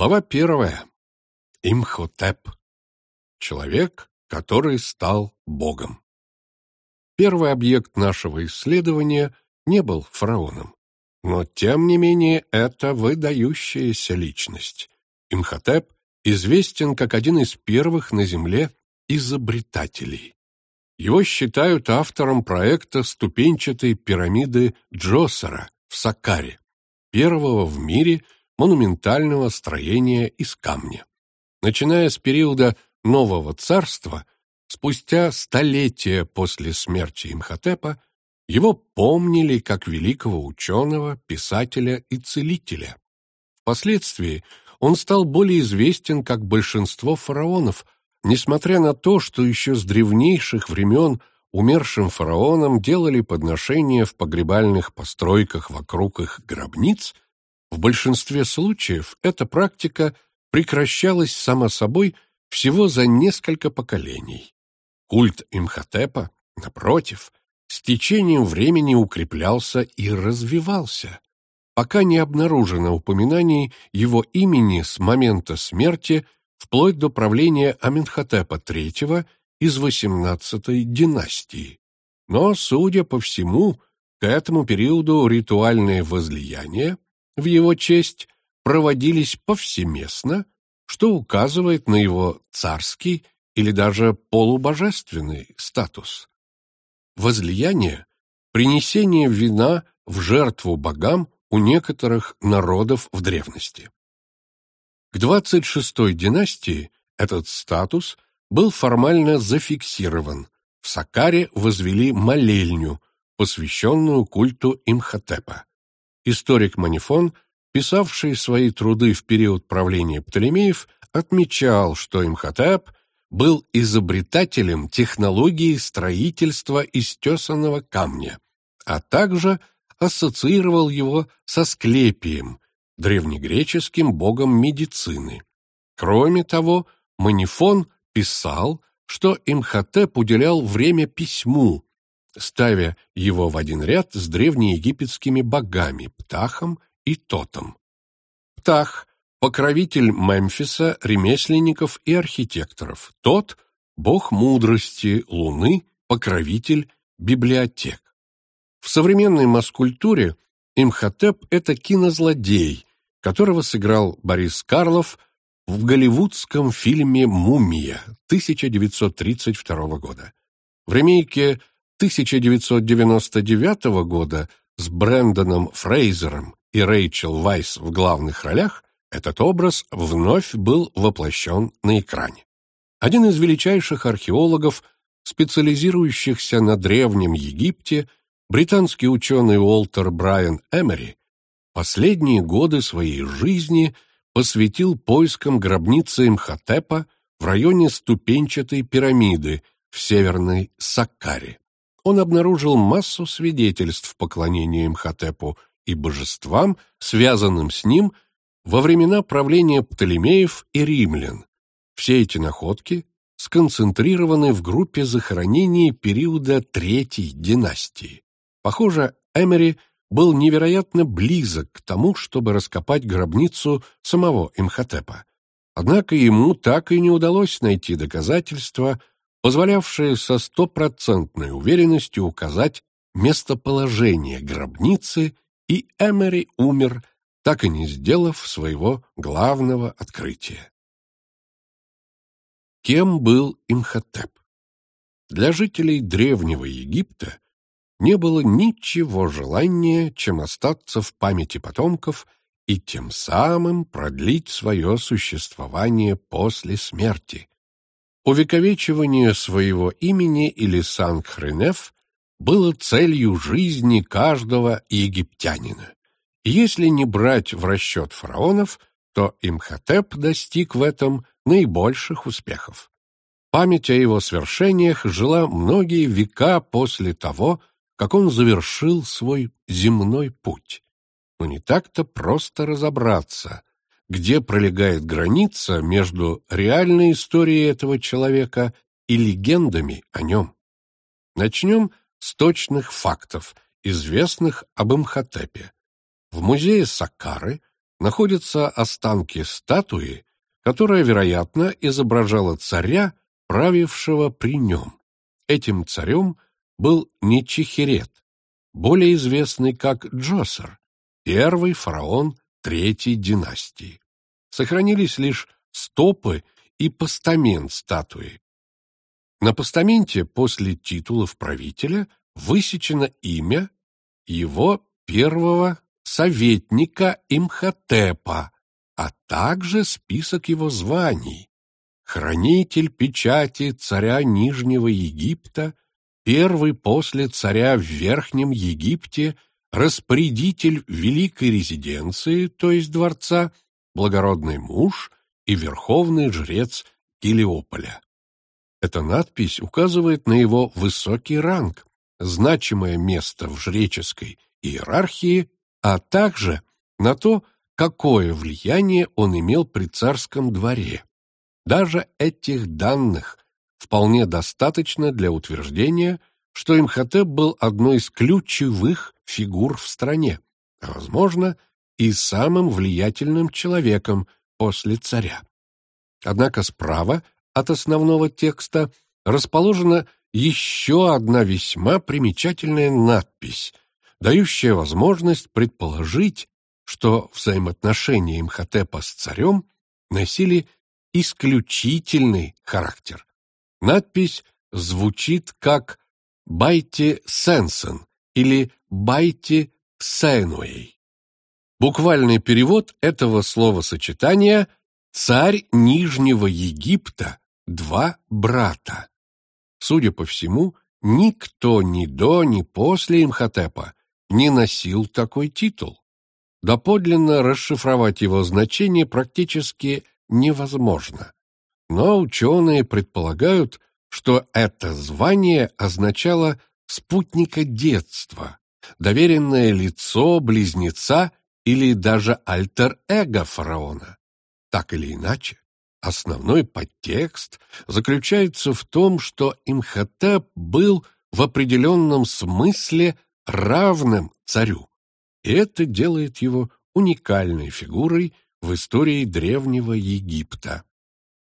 Глава первая. Имхотеп. Человек, который стал Богом. Первый объект нашего исследования не был фараоном, но тем не менее это выдающаяся личность. Имхотеп известен как один из первых на Земле изобретателей. Его считают автором проекта ступенчатой пирамиды Джосера в Сакаре, первого в мире монументального строения из камня. Начиная с периода Нового Царства, спустя столетия после смерти Имхотепа, его помнили как великого ученого, писателя и целителя. Впоследствии он стал более известен как большинство фараонов – Несмотря на то, что еще с древнейших времен умершим фараонам делали подношения в погребальных постройках вокруг их гробниц, в большинстве случаев эта практика прекращалась само собой всего за несколько поколений. Культ Имхотепа, напротив, с течением времени укреплялся и развивался, пока не обнаружено упоминаний его имени с момента смерти – вплоть до правления Аменхотепа III из XVIII династии. Но, судя по всему, к этому периоду ритуальные возлияния в его честь проводились повсеместно, что указывает на его царский или даже полубожественный статус. Возлияние – принесение вина в жертву богам у некоторых народов в древности. К 26-й династии этот статус был формально зафиксирован. В Сакаре возвели молельню, посвященную культу Имхотепа. Историк Манифон, писавший свои труды в период правления Птолемеев, отмечал, что Имхотеп был изобретателем технологии строительства из тесанного камня, а также ассоциировал его со Склепием, древнегреческим богом медицины. Кроме того, Манифон писал, что Имхотеп уделял время письму, ставя его в один ряд с древнеегипетскими богами Птахом и Тотом. Птах – покровитель Мемфиса, ремесленников и архитекторов. Тот – бог мудрости, луны, покровитель библиотек. В современной маскультуре Имхотеп – это кинозлодей, которого сыграл Борис Карлов в голливудском фильме «Мумия» 1932 года. В ремейке 1999 года с Брэндоном Фрейзером и Рэйчел Вайс в главных ролях этот образ вновь был воплощен на экране. Один из величайших археологов, специализирующихся на Древнем Египте, британский ученый Уолтер Брайан Эмери, Последние годы своей жизни посвятил поискам гробницы Имхотепа в районе ступенчатой пирамиды в северной Саккаре. Он обнаружил массу свидетельств поклонения Имхотепу и божествам, связанным с ним, во времена правления Птолемеев и римлян. Все эти находки сконцентрированы в группе захоронений периода Третьей династии. Похоже, Эмери – был невероятно близок к тому, чтобы раскопать гробницу самого Имхотепа. Однако ему так и не удалось найти доказательства, позволявшие со стопроцентной уверенностью указать местоположение гробницы, и Эмери умер, так и не сделав своего главного открытия. Кем был Имхотеп? Для жителей Древнего Египта не было ничего желаннее, чем остаться в памяти потомков и тем самым продлить свое существование после смерти. Увековечивание своего имени или Санкхренеф было целью жизни каждого египтянина. Если не брать в расчет фараонов, то Имхотеп достиг в этом наибольших успехов. Память о его свершениях жила многие века после того, как он завершил свой земной путь. Но не так-то просто разобраться, где пролегает граница между реальной историей этого человека и легендами о нем. Начнем с точных фактов, известных об Имхотепе. В музее Саккары находятся останки статуи, которая, вероятно, изображала царя, правившего при нем. Этим царем был Нечихерет, более известный как Джосер, первый фараон третьей династии. Сохранились лишь стопы и постамент статуи. На постаменте после титулов правителя высечено имя его первого советника Имхотепа, а также список его званий. Хранитель печати царя Нижнего Египта, первый после царя в Верхнем Египте, распорядитель великой резиденции, то есть дворца, благородный муж и верховный жрец Гелиополя. Эта надпись указывает на его высокий ранг, значимое место в жреческой иерархии, а также на то, какое влияние он имел при царском дворе. Даже этих данных вполне достаточно для утверждения, что Имхотеп был одной из ключевых фигур в стране, а, возможно, и самым влиятельным человеком после царя. Однако справа от основного текста расположена еще одна весьма примечательная надпись, дающая возможность предположить, что взаимоотношения Имхотепа с царем носили исключительный характер. Надпись звучит как «Байте Сенсен» или «Байте Сенуэй». Буквальный перевод этого словосочетания «Царь Нижнего Египта, два брата». Судя по всему, никто ни до, ни после Имхотепа не носил такой титул. Доподлинно расшифровать его значение практически невозможно. Но ученые предполагают, что это звание означало спутника детства, доверенное лицо близнеца или даже альтер-эго фараона. Так или иначе, основной подтекст заключается в том, что Имхотеп был в определенном смысле равным царю, и это делает его уникальной фигурой в истории древнего Египта.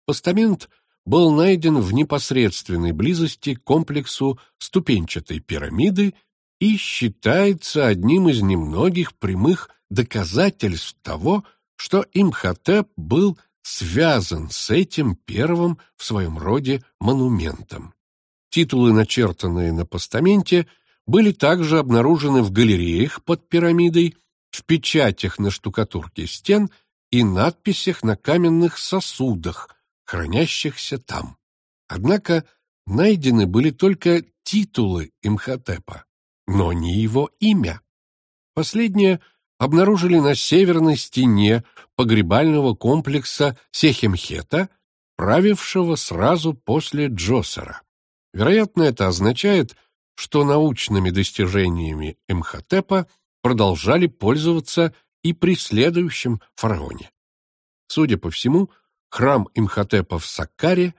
Постамент был найден в непосредственной близости к комплексу ступенчатой пирамиды и считается одним из немногих прямых доказательств того, что Имхотеп был связан с этим первым в своем роде монументом. Титулы, начертанные на постаменте, были также обнаружены в галереях под пирамидой, в печатях на штукатурке стен и надписях на каменных сосудах, хранящихся там. Однако найдены были только титулы Имхотепа, но не его имя. Последнее обнаружили на северной стене погребального комплекса Сехемхета, правившего сразу после Джосера. Вероятно, это означает, что научными достижениями Имхотепа продолжали пользоваться и при следующем фараоне. Судя по всему, храм Имхотепа в Саккаре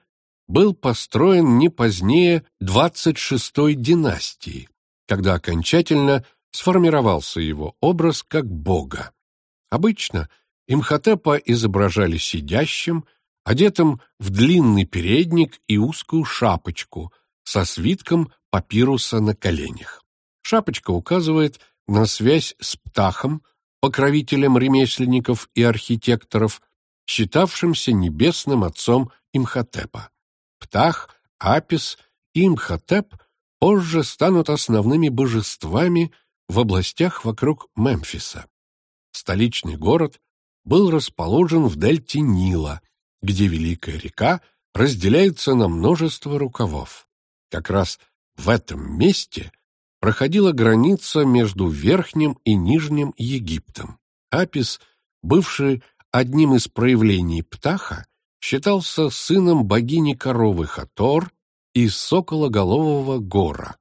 был построен не позднее 26-й династии, когда окончательно сформировался его образ как бога. Обычно Имхотепа изображали сидящим, одетым в длинный передник и узкую шапочку со свитком папируса на коленях. Шапочка указывает на связь с Птахом, покровителем ремесленников и архитекторов, считавшимся небесным отцом Имхотепа. Птах, Апис и Имхотеп позже станут основными божествами в областях вокруг Мемфиса. Столичный город был расположен в дельте Нила, где Великая река разделяется на множество рукавов. Как раз в этом месте проходила граница между Верхним и Нижним Египтом. Апис, бывший одним из проявлений Птаха, считался сыном богини коровы Хатор и сокологолового Гора.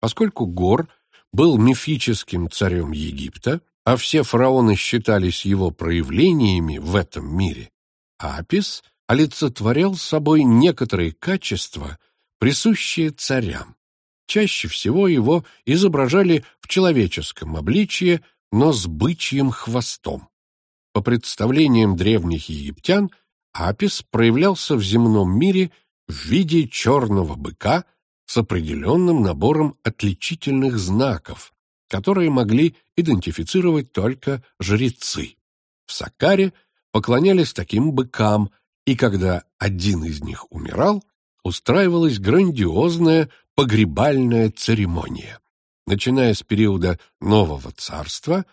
Поскольку Гор был мифическим царем Египта, а все фараоны считались его проявлениями в этом мире, Апис олицетворял собой некоторые качества, присущие царям. Чаще всего его изображали в человеческом обличье, но с бычьим хвостом. По представлениям древних египтян, Апис проявлялся в земном мире в виде черного быка с определенным набором отличительных знаков, которые могли идентифицировать только жрецы. В Сакаре поклонялись таким быкам, и когда один из них умирал, устраивалась грандиозная погребальная церемония. Начиная с периода Нового Царства,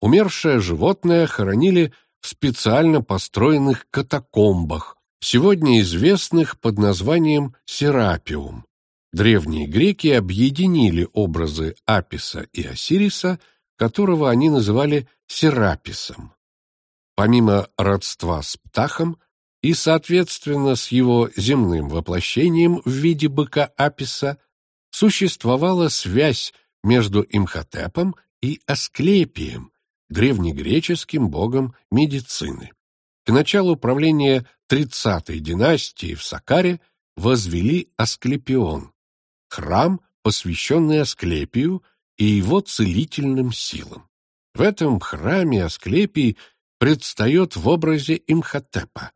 умершее животное хоронили в специально построенных катакомбах, сегодня известных под названием Серапиум. Древние греки объединили образы Аписа и Осириса, которого они называли Сераписом. Помимо родства с Птахом и, соответственно, с его земным воплощением в виде быка Аписа, существовала связь между Имхотепом и Асклепием, древнегреческим богом медицины. К началу правления 30-й династии в Сакаре возвели Асклепион, храм, посвященный Асклепию и его целительным силам. В этом храме Асклепий предстает в образе Имхотепа.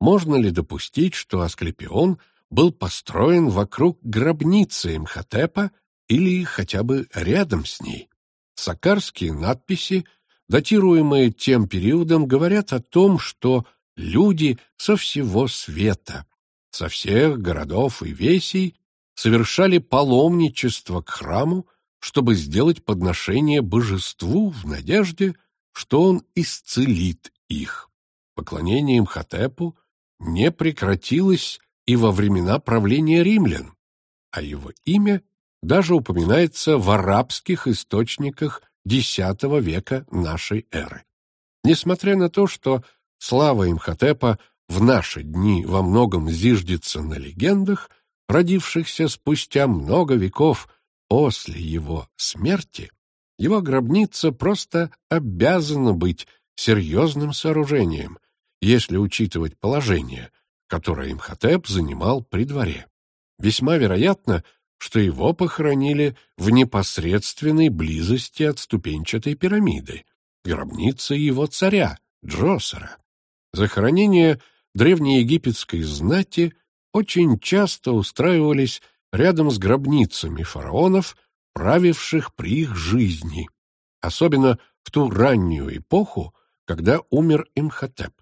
Можно ли допустить, что Асклепион был построен вокруг гробницы Имхотепа или хотя бы рядом с ней? Сакарские надписи, датируемые тем периодом, говорят о том, что люди со всего света, со всех городов и весей совершали паломничество к храму, чтобы сделать подношение божеству в надежде, что он исцелит их. Поклонение Имхотепу не прекратилось и во времена правления римлян, а его имя даже упоминается в арабских источниках X века нашей эры. Несмотря на то, что слава Имхотепа в наши дни во многом зиждется на легендах, родившихся спустя много веков после его смерти, его гробница просто обязана быть серьезным сооружением, если учитывать положение, которое Имхотеп занимал при дворе. Весьма вероятно, что его похоронили в непосредственной близости от ступенчатой пирамиды, гробницы его царя, Джосера. Захоронения древнеегипетской знати очень часто устраивались рядом с гробницами фараонов, правивших при их жизни, особенно в ту раннюю эпоху, когда умер Имхотеп.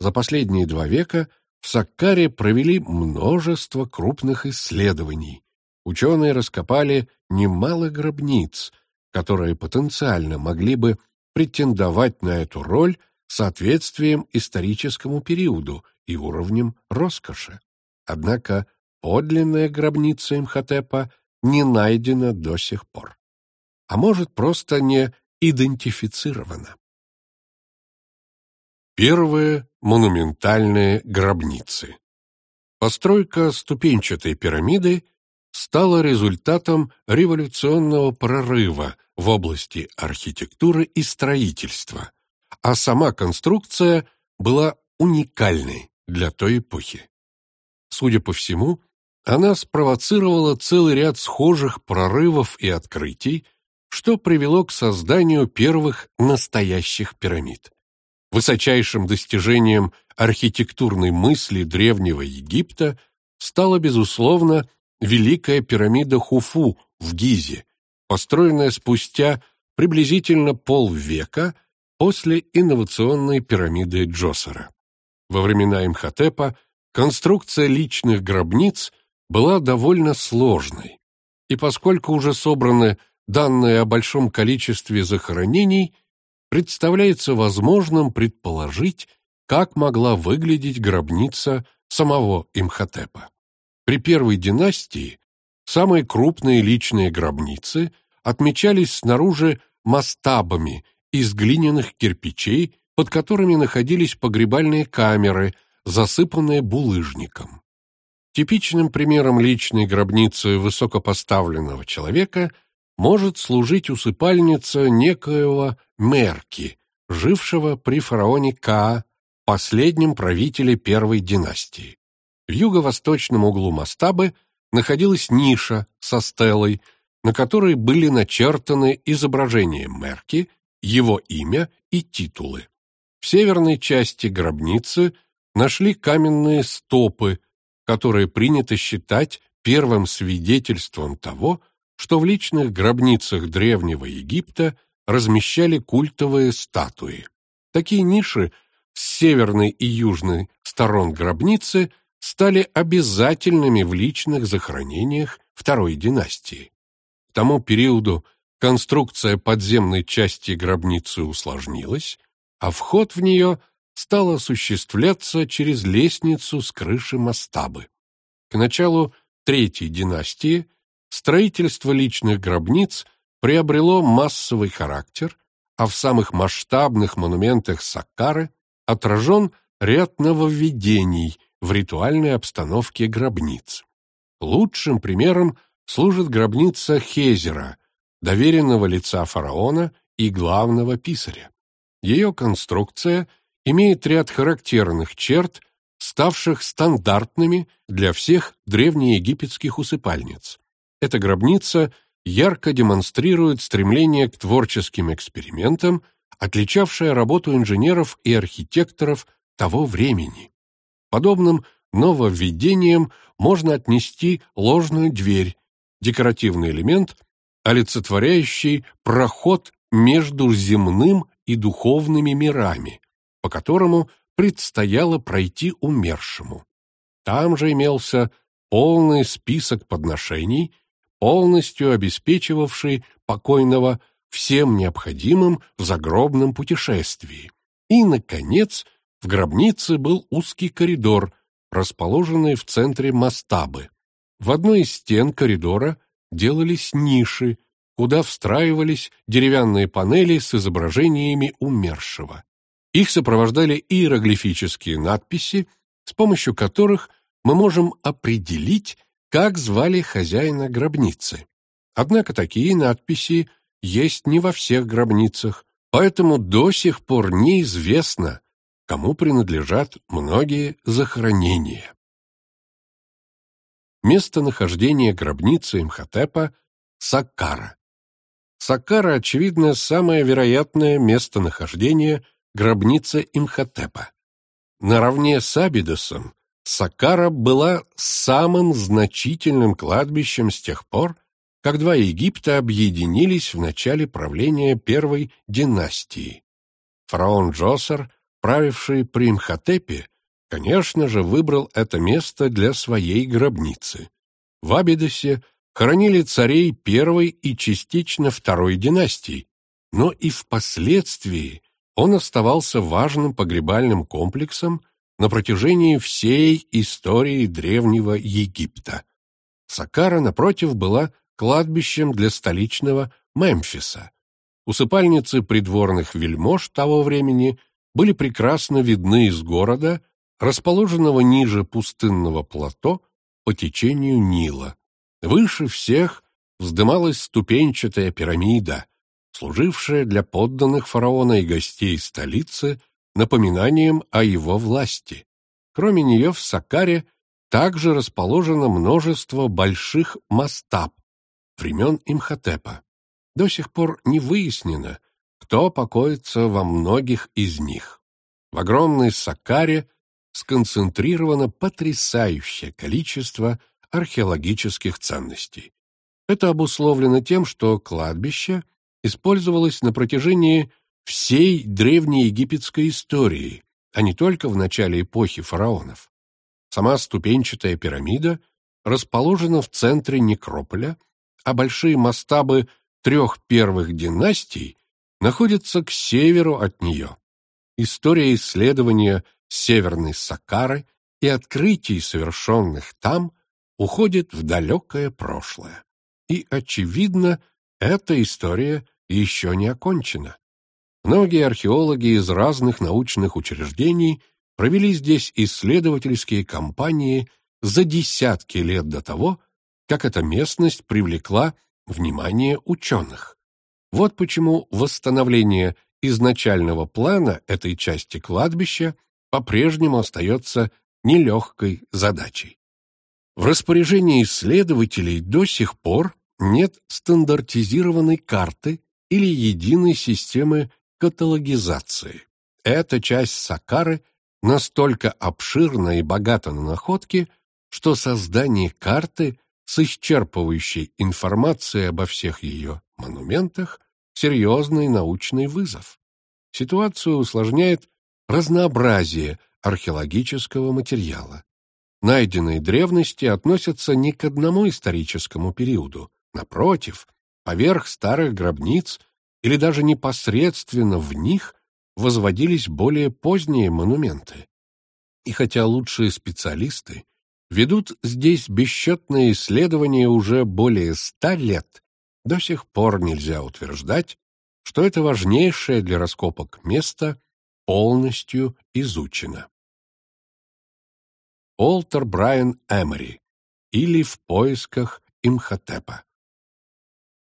За последние два века в Саккаре провели множество крупных исследований. Ученые раскопали немало гробниц, которые потенциально могли бы претендовать на эту роль соответствием историческому периоду и уровнем роскоши. Однако подлинная гробница Имхотепа не найдена до сих пор. А может, просто не идентифицирована. Первые монументальные гробницы. Постройка ступенчатой пирамиды стала результатом революционного прорыва в области архитектуры и строительства, а сама конструкция была уникальной для той эпохи. Судя по всему, она спровоцировала целый ряд схожих прорывов и открытий, что привело к созданию первых настоящих пирамид. Высочайшим достижением архитектурной мысли древнего Египта стала, безусловно, Великая пирамида Хуфу в Гизе, построенная спустя приблизительно полвека после инновационной пирамиды Джосера. Во времена Имхотепа конструкция личных гробниц была довольно сложной, и поскольку уже собраны данные о большом количестве захоронений, представляется возможным предположить, как могла выглядеть гробница самого Имхотепа. При первой династии самые крупные личные гробницы отмечались снаружи мастабами из глиняных кирпичей, под которыми находились погребальные камеры, засыпанные булыжником. Типичным примером личной гробницы высокопоставленного человека может служить усыпальница некоего Мерки, жившего при фараоне Каа, последнем правителе первой династии. В юго-восточном углу мастабы находилась ниша со стелой, на которой были начертаны изображения Мерки, его имя и титулы. В северной части гробницы нашли каменные стопы, которые принято считать первым свидетельством того, что в личных гробницах Древнего Египта размещали культовые статуи. Такие ниши с северной и южной сторон гробницы стали обязательными в личных захоронениях второй династии. К тому периоду конструкция подземной части гробницы усложнилась, а вход в нее стал осуществляться через лестницу с крыши мастабы. К началу Третьей династии строительство личных гробниц приобрело массовый характер, а в самых масштабных монументах Саккары отражен ряд нововведений в ритуальной обстановке гробниц. Лучшим примером служит гробница Хезера, доверенного лица фараона и главного писаря. Ее конструкция имеет ряд характерных черт, ставших стандартными для всех древнеегипетских усыпальниц. Эта гробница ярко демонстрирует стремление к творческим экспериментам, отличавшее работу инженеров и архитекторов того времени. Подобным нововведением можно отнести ложную дверь, декоративный элемент, олицетворяющий проход между земным и духовными мирами, по которому предстояло пройти умершему. Там же имелся полный список подношений, полностью обеспечивавший покойного всем необходимым в загробном путешествии. И, наконец, в гробнице был узкий коридор, расположенный в центре мастабы. В одной из стен коридора делались ниши, куда встраивались деревянные панели с изображениями умершего. Их сопровождали иероглифические надписи, с помощью которых мы можем определить, как звали хозяина гробницы. Однако такие надписи есть не во всех гробницах, поэтому до сих пор неизвестно, кому принадлежат многие захоронения. Местонахождение гробницы Имхотепа – Саккара. Саккара, очевидно, самое вероятное местонахождение гробницы Имхотепа. Наравне с Абидосом Саккара была самым значительным кладбищем с тех пор, как два Египта объединились в начале правления первой династии. Фараон Джосер, правивший при Имхотепе, конечно же, выбрал это место для своей гробницы. В Абидосе хоронили царей первой и частично второй династий, но и впоследствии он оставался важным погребальным комплексом на протяжении всей истории Древнего Египта. Сакара, напротив, была кладбищем для столичного Мемфиса. Усыпальницы придворных вельмож того времени были прекрасно видны из города, расположенного ниже пустынного плато по течению Нила. Выше всех вздымалась ступенчатая пирамида, служившая для подданных фараона и гостей столицы напоминанием о его власти. Кроме нее в Сакаре также расположено множество больших мастаб времен Имхотепа. До сих пор не выяснено, кто покоится во многих из них. В огромной Сакаре сконцентрировано потрясающее количество археологических ценностей. Это обусловлено тем, что кладбище использовалось на протяжении всей древней египетской истории, а не только в начале эпохи фараонов. Сама ступенчатая пирамида расположена в центре некрополя, а большие мастабы трех первых династий находятся к северу от нее. История исследования Северной Сакары и открытий, совершенных там, уходит в далекое прошлое. И, очевидно, эта история еще не окончена. Многие археологи из разных научных учреждений провели здесь исследовательские кампании за десятки лет до того, как эта местность привлекла внимание ученых. Вот почему восстановление изначального плана этой части кладбища по-прежнему остается нелегкой задачей. В распоряжении исследователей до сих пор нет стандартизированной карты или единой системы каталогизации. Эта часть Сакары настолько обширна и богата на находки, что создание карты с исчерпывающей информацией обо всех ее монументах – серьезный научный вызов. Ситуацию усложняет разнообразие археологического материала. Найденные древности относятся не к одному историческому периоду. Напротив, поверх старых гробниц или даже непосредственно в них возводились более поздние монументы. И хотя лучшие специалисты ведут здесь бесчетные исследования уже более ста лет, до сих пор нельзя утверждать, что это важнейшее для раскопок место полностью изучено. Олтер Брайан Эмори или «В поисках Имхотепа».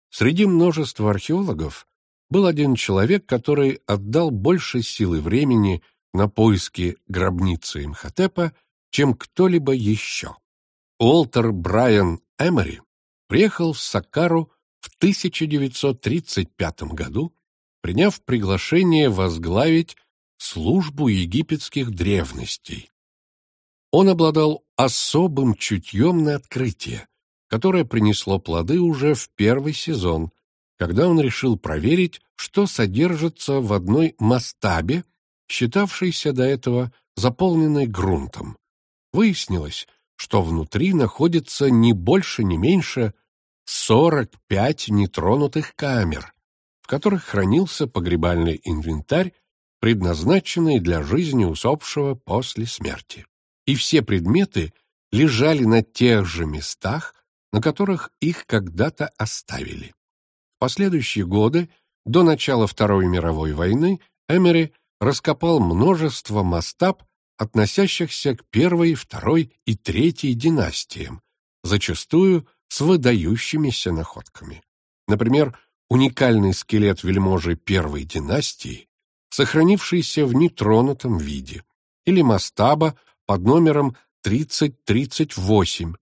Среди множества археологов был один человек, который отдал больше силы времени на поиски гробницы Имхотепа, чем кто-либо еще. Уолтер Брайан Эмори приехал в Сакару в 1935 году, приняв приглашение возглавить службу египетских древностей. Он обладал особым чутьем на открытие, которое принесло плоды уже в первый сезон, когда он решил проверить, что содержится в одной мастабе, считавшейся до этого заполненной грунтом. Выяснилось, что внутри находится не больше, не меньше 45 нетронутых камер, в которых хранился погребальный инвентарь, предназначенный для жизни усопшего после смерти. И все предметы лежали на тех же местах, на которых их когда-то оставили. В последующие годы, до начала Второй мировой войны, Эмери раскопал множество мастаб, относящихся к первой, второй и третьей династиям, зачастую с выдающимися находками. Например, уникальный скелет вельможи первой династии, сохранившийся в нетронутом виде, или мастаба под номером 3038,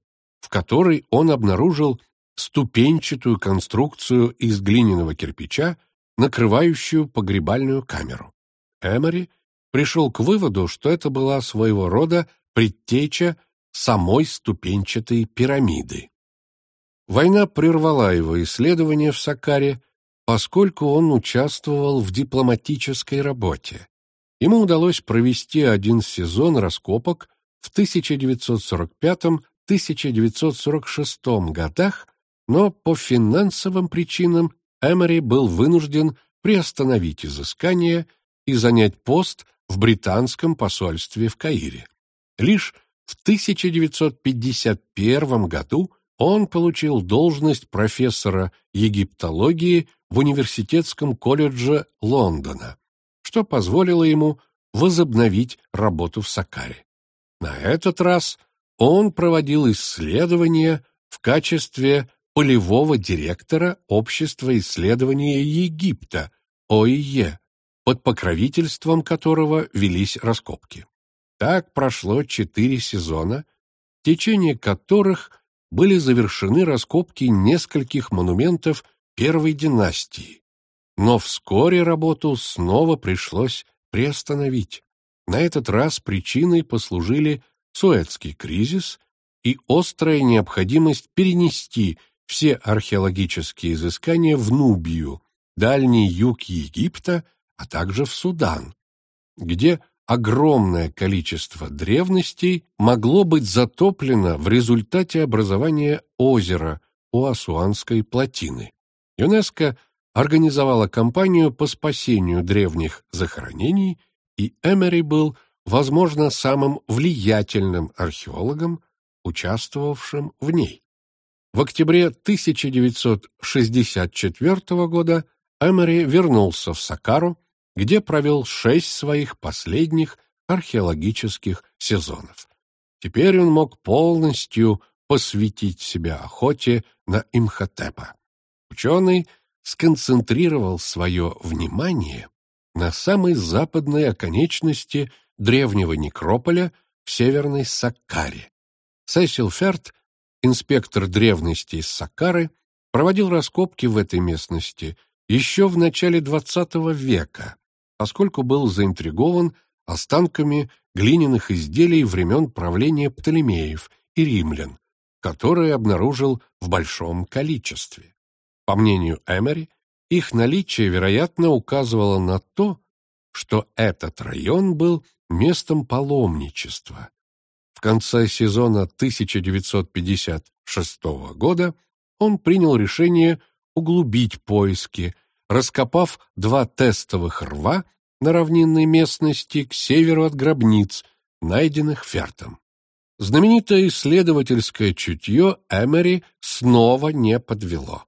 в которой он обнаружил ступенчатую конструкцию из глиняного кирпича, накрывающую погребальную камеру. Эмори пришел к выводу, что это была своего рода предтеча самой ступенчатой пирамиды. Война прервала его исследования в Сакаре, поскольку он участвовал в дипломатической работе. Ему удалось провести один сезон раскопок в 1945-1946 годах но по финансовым причинам Эмори был вынужден приостановить изыскание и занять пост в британском посольстве в Каире. Лишь в 1951 году он получил должность профессора египтологии в Университетском колледже Лондона, что позволило ему возобновить работу в Сакаре. На этот раз он проводил исследования в качестве полевого директора Общества исследования Египта, ОИЕ, под покровительством которого велись раскопки. Так прошло четыре сезона, в течение которых были завершены раскопки нескольких монументов первой династии. Но вскоре работу снова пришлось приостановить. На этот раз причиной послужили Суэцкий кризис и острая необходимость перенести все археологические изыскания в Нубию, дальний юг Египта, а также в Судан, где огромное количество древностей могло быть затоплено в результате образования озера у Асуанской плотины. ЮНЕСКО организовала кампанию по спасению древних захоронений, и Эмери был, возможно, самым влиятельным археологом, участвовавшим в ней. В октябре 1964 года Эмери вернулся в Сакару, где провел шесть своих последних археологических сезонов. Теперь он мог полностью посвятить себя охоте на Имхотепа. Ученый сконцентрировал свое внимание на самой западной оконечности древнего некрополя в Северной Саккаре. Сесил Ферт инспектор древностей из Сакары, проводил раскопки в этой местности еще в начале XX века поскольку был заинтригован останками глиняных изделий времен правления Птолемеев и римлян, которые обнаружил в большом количестве. По мнению Эмери, их наличие, вероятно, указывало на то, что этот район был местом паломничества. В конце сезона 1956 года он принял решение углубить поиски, раскопав два тестовых рва на равнинной местности к северу от гробниц, найденных Фертом. Знаменитое исследовательское чутье Эмери снова не подвело.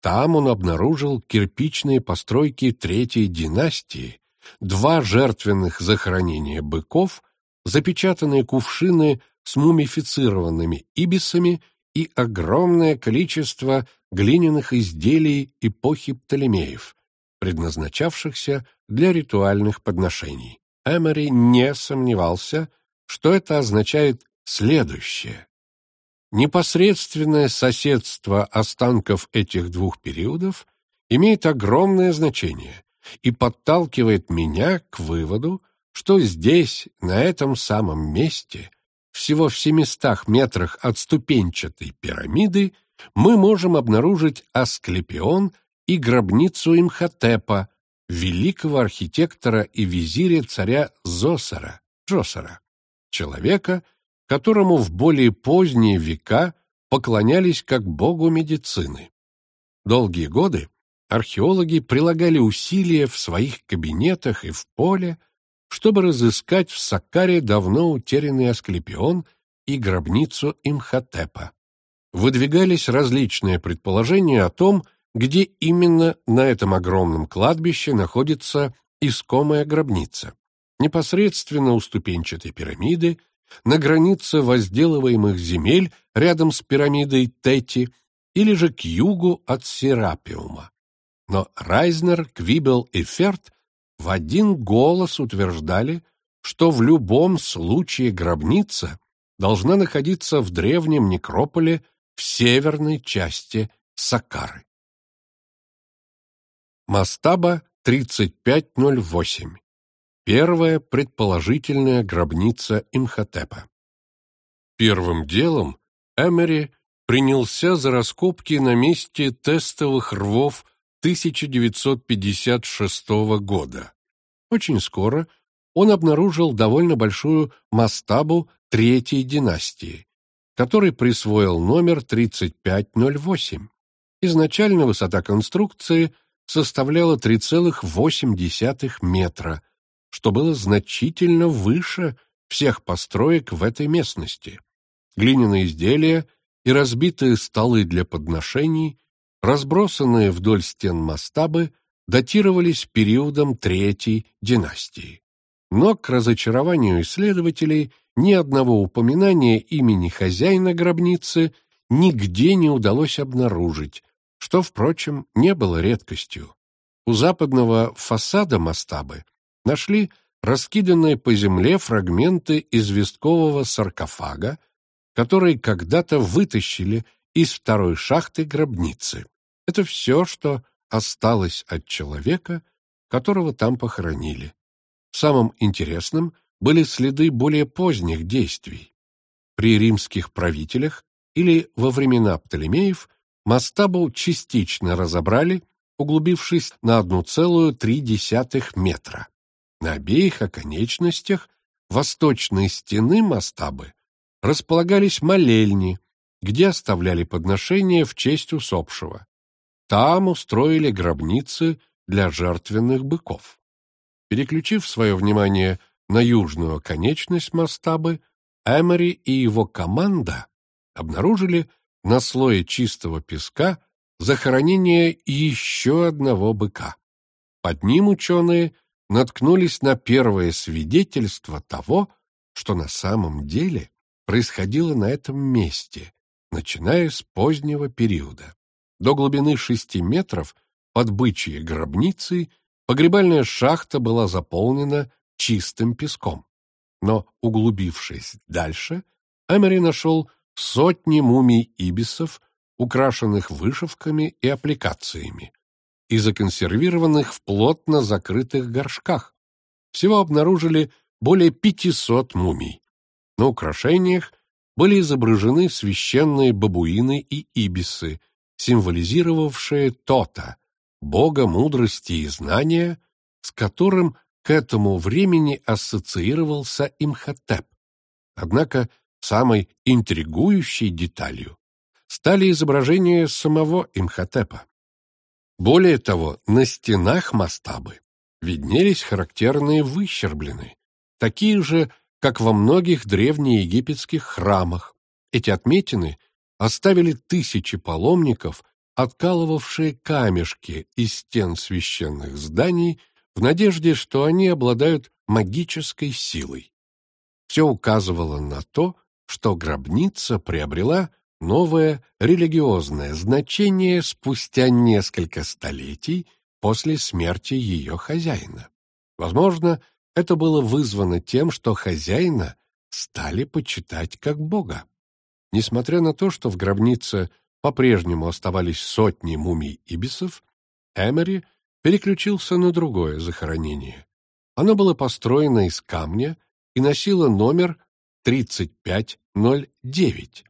Там он обнаружил кирпичные постройки Третьей династии, два жертвенных захоронения быков, запечатанные кувшины с мумифицированными ибисами и огромное количество глиняных изделий эпохи Птолемеев, предназначавшихся для ритуальных подношений. Эмери не сомневался, что это означает следующее. Непосредственное соседство останков этих двух периодов имеет огромное значение и подталкивает меня к выводу, что здесь, на этом самом месте, всего в 700 метрах от ступенчатой пирамиды, мы можем обнаружить Асклепион и гробницу Имхотепа, великого архитектора и визиря царя Зосара, Джосара, человека, которому в более поздние века поклонялись как богу медицины. Долгие годы археологи прилагали усилия в своих кабинетах и в поле, чтобы разыскать в Сакаре давно утерянный Асклепион и гробницу Имхотепа. Выдвигались различные предположения о том, где именно на этом огромном кладбище находится искомая гробница. Непосредственно у ступенчатой пирамиды, на границе возделываемых земель рядом с пирамидой Тети или же к югу от Серапиума. Но Райзнер, Квибел и Ферт в один голос утверждали, что в любом случае гробница должна находиться в древнем некрополе в северной части Сакары. Мастаба 3508. Первая предположительная гробница Имхотепа. Первым делом Эмери принялся за раскопки на месте тестовых рвов 1956 года. Очень скоро он обнаружил довольно большую мастабу Третьей династии, который присвоил номер 3508. Изначально высота конструкции составляла 3,8 метра, что было значительно выше всех построек в этой местности. Глиняные изделия и разбитые столы для подношений разбросанные вдоль стен мастабы, датировались периодом Третьей династии. Но, к разочарованию исследователей, ни одного упоминания имени хозяина гробницы нигде не удалось обнаружить, что, впрочем, не было редкостью. У западного фасада мастабы нашли раскиданные по земле фрагменты известкового саркофага, который когда-то вытащили из второй шахты гробницы. Это все, что осталось от человека, которого там похоронили. Самым интересным были следы более поздних действий. При римских правителях или во времена Птолемеев мастабу частично разобрали, углубившись на 1,3 метра. На обеих оконечностях восточной стены мастабы располагались молельни, где оставляли подношения в честь усопшего. Там устроили гробницы для жертвенных быков. Переключив свое внимание на южную конечность мастабы, Эмери и его команда обнаружили на слое чистого песка захоронение еще одного быка. Под ним ученые наткнулись на первое свидетельство того, что на самом деле происходило на этом месте, начиная с позднего периода. До глубины шести метров под бычьей гробницей погребальная шахта была заполнена чистым песком. Но, углубившись дальше, Эмери нашел сотни мумий ибисов, украшенных вышивками и аппликациями. и законсервированных в плотно закрытых горшках. Всего обнаружили более 500 мумий. На украшениях были изображены священные бабуины и ибисы, символизировавшие Тота, бога мудрости и знания, с которым к этому времени ассоциировался Имхотеп. Однако самой интригующей деталью стали изображения самого Имхотепа. Более того, на стенах мастабы виднелись характерные выщерблены, такие же, как во многих древнеегипетских храмах. Эти отметины оставили тысячи паломников, откалывавшие камешки из стен священных зданий в надежде, что они обладают магической силой. Все указывало на то, что гробница приобрела новое религиозное значение спустя несколько столетий после смерти ее хозяина. Возможно, это было вызвано тем, что хозяина стали почитать как бога. Несмотря на то, что в гробнице по-прежнему оставались сотни мумий ибисов, Эмери переключился на другое захоронение. Оно было построено из камня и носило номер 3509.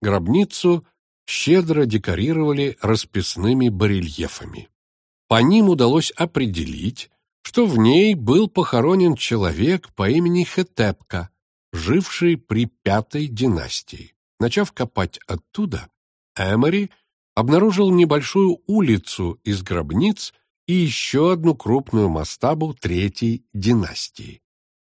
Гробницу щедро декорировали расписными барельефами. По ним удалось определить, что в ней был похоронен человек по имени Хетепка, живший при пятой династии. Начав копать оттуда, Эмори обнаружил небольшую улицу из гробниц и еще одну крупную мастабу третьей династии.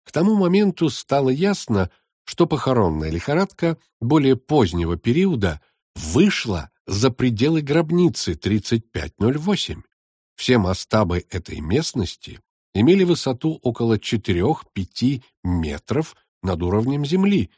К тому моменту стало ясно, что похоронная лихорадка более позднего периода вышла за пределы гробницы 3508. Все мастабы этой местности имели высоту около 4-5 метров над уровнем земли,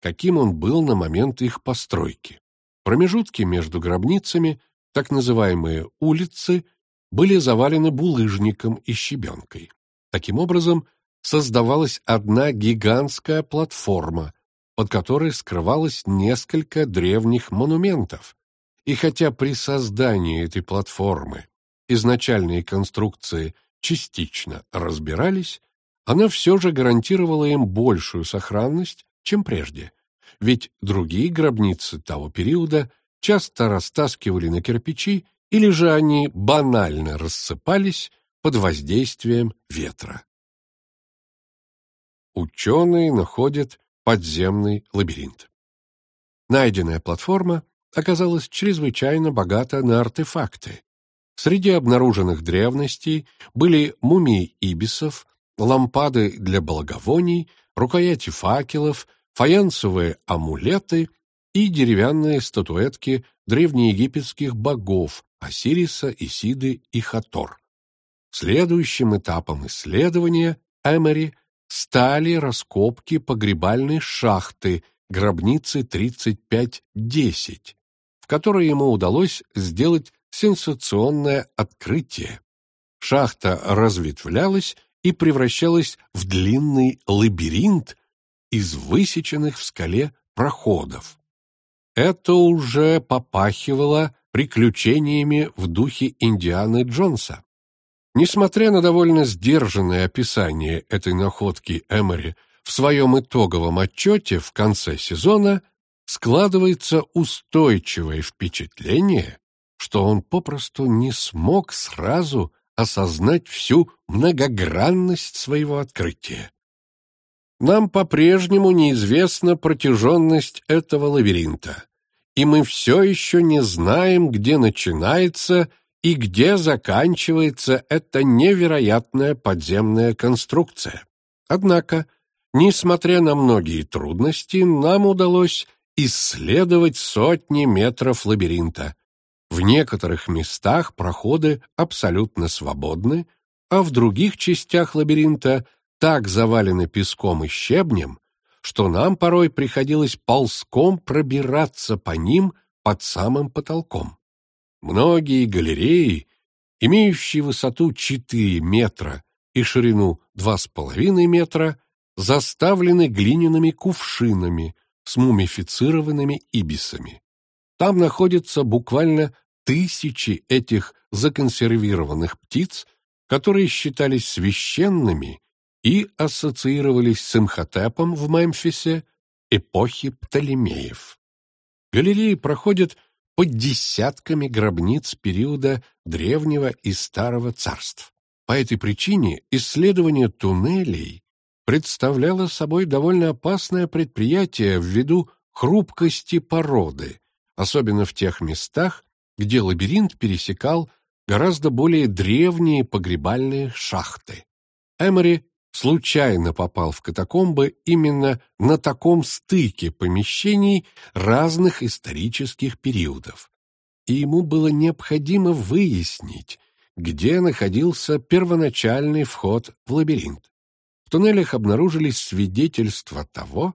каким он был на момент их постройки. Промежутки между гробницами, так называемые улицы, были завалены булыжником и щебенкой. Таким образом, создавалась одна гигантская платформа, под которой скрывалось несколько древних монументов. И хотя при создании этой платформы изначальные конструкции частично разбирались, она все же гарантировала им большую сохранность, чем прежде, ведь другие гробницы того периода часто растаскивали на кирпичи или же они банально рассыпались под воздействием ветра ученые находят подземный лабиринт. Найденная платформа оказалась чрезвычайно богата на артефакты. Среди обнаруженных древностей были мумии ибисов, лампады для благовоний, рукояти факелов, фаянсовые амулеты и деревянные статуэтки древнеегипетских богов Осириса, Исиды и Хатор. Следующим этапом исследования Эмери стали раскопки погребальной шахты гробницы 3510, в которой ему удалось сделать сенсационное открытие. Шахта разветвлялась и превращалась в длинный лабиринт из высеченных в скале проходов. Это уже попахивало приключениями в духе Индианы Джонса. Несмотря на довольно сдержанное описание этой находки Эмори в своем итоговом отчете в конце сезона, складывается устойчивое впечатление, что он попросту не смог сразу осознать всю многогранность своего открытия. Нам по-прежнему неизвестна протяженность этого лабиринта, и мы все еще не знаем, где начинается и где заканчивается эта невероятная подземная конструкция. Однако, несмотря на многие трудности, нам удалось исследовать сотни метров лабиринта. В некоторых местах проходы абсолютно свободны, а в других частях лабиринта так завалены песком и щебнем, что нам порой приходилось ползком пробираться по ним под самым потолком. Многие галереи, имеющие высоту 4 метра и ширину 2,5 метра, заставлены глиняными кувшинами с мумифицированными ибисами. Там находятся буквально тысячи этих законсервированных птиц, которые считались священными и ассоциировались с Имхотепом в Мемфисе эпохи Птолемеев. Галереи проходят под десятками гробниц периода Древнего и Старого царств. По этой причине исследование туннелей представляло собой довольно опасное предприятие ввиду хрупкости породы, особенно в тех местах, где лабиринт пересекал гораздо более древние погребальные шахты. Эмори случайно попал в катакомбы именно на таком стыке помещений разных исторических периодов. И ему было необходимо выяснить, где находился первоначальный вход в лабиринт. В туннелях обнаружились свидетельства того,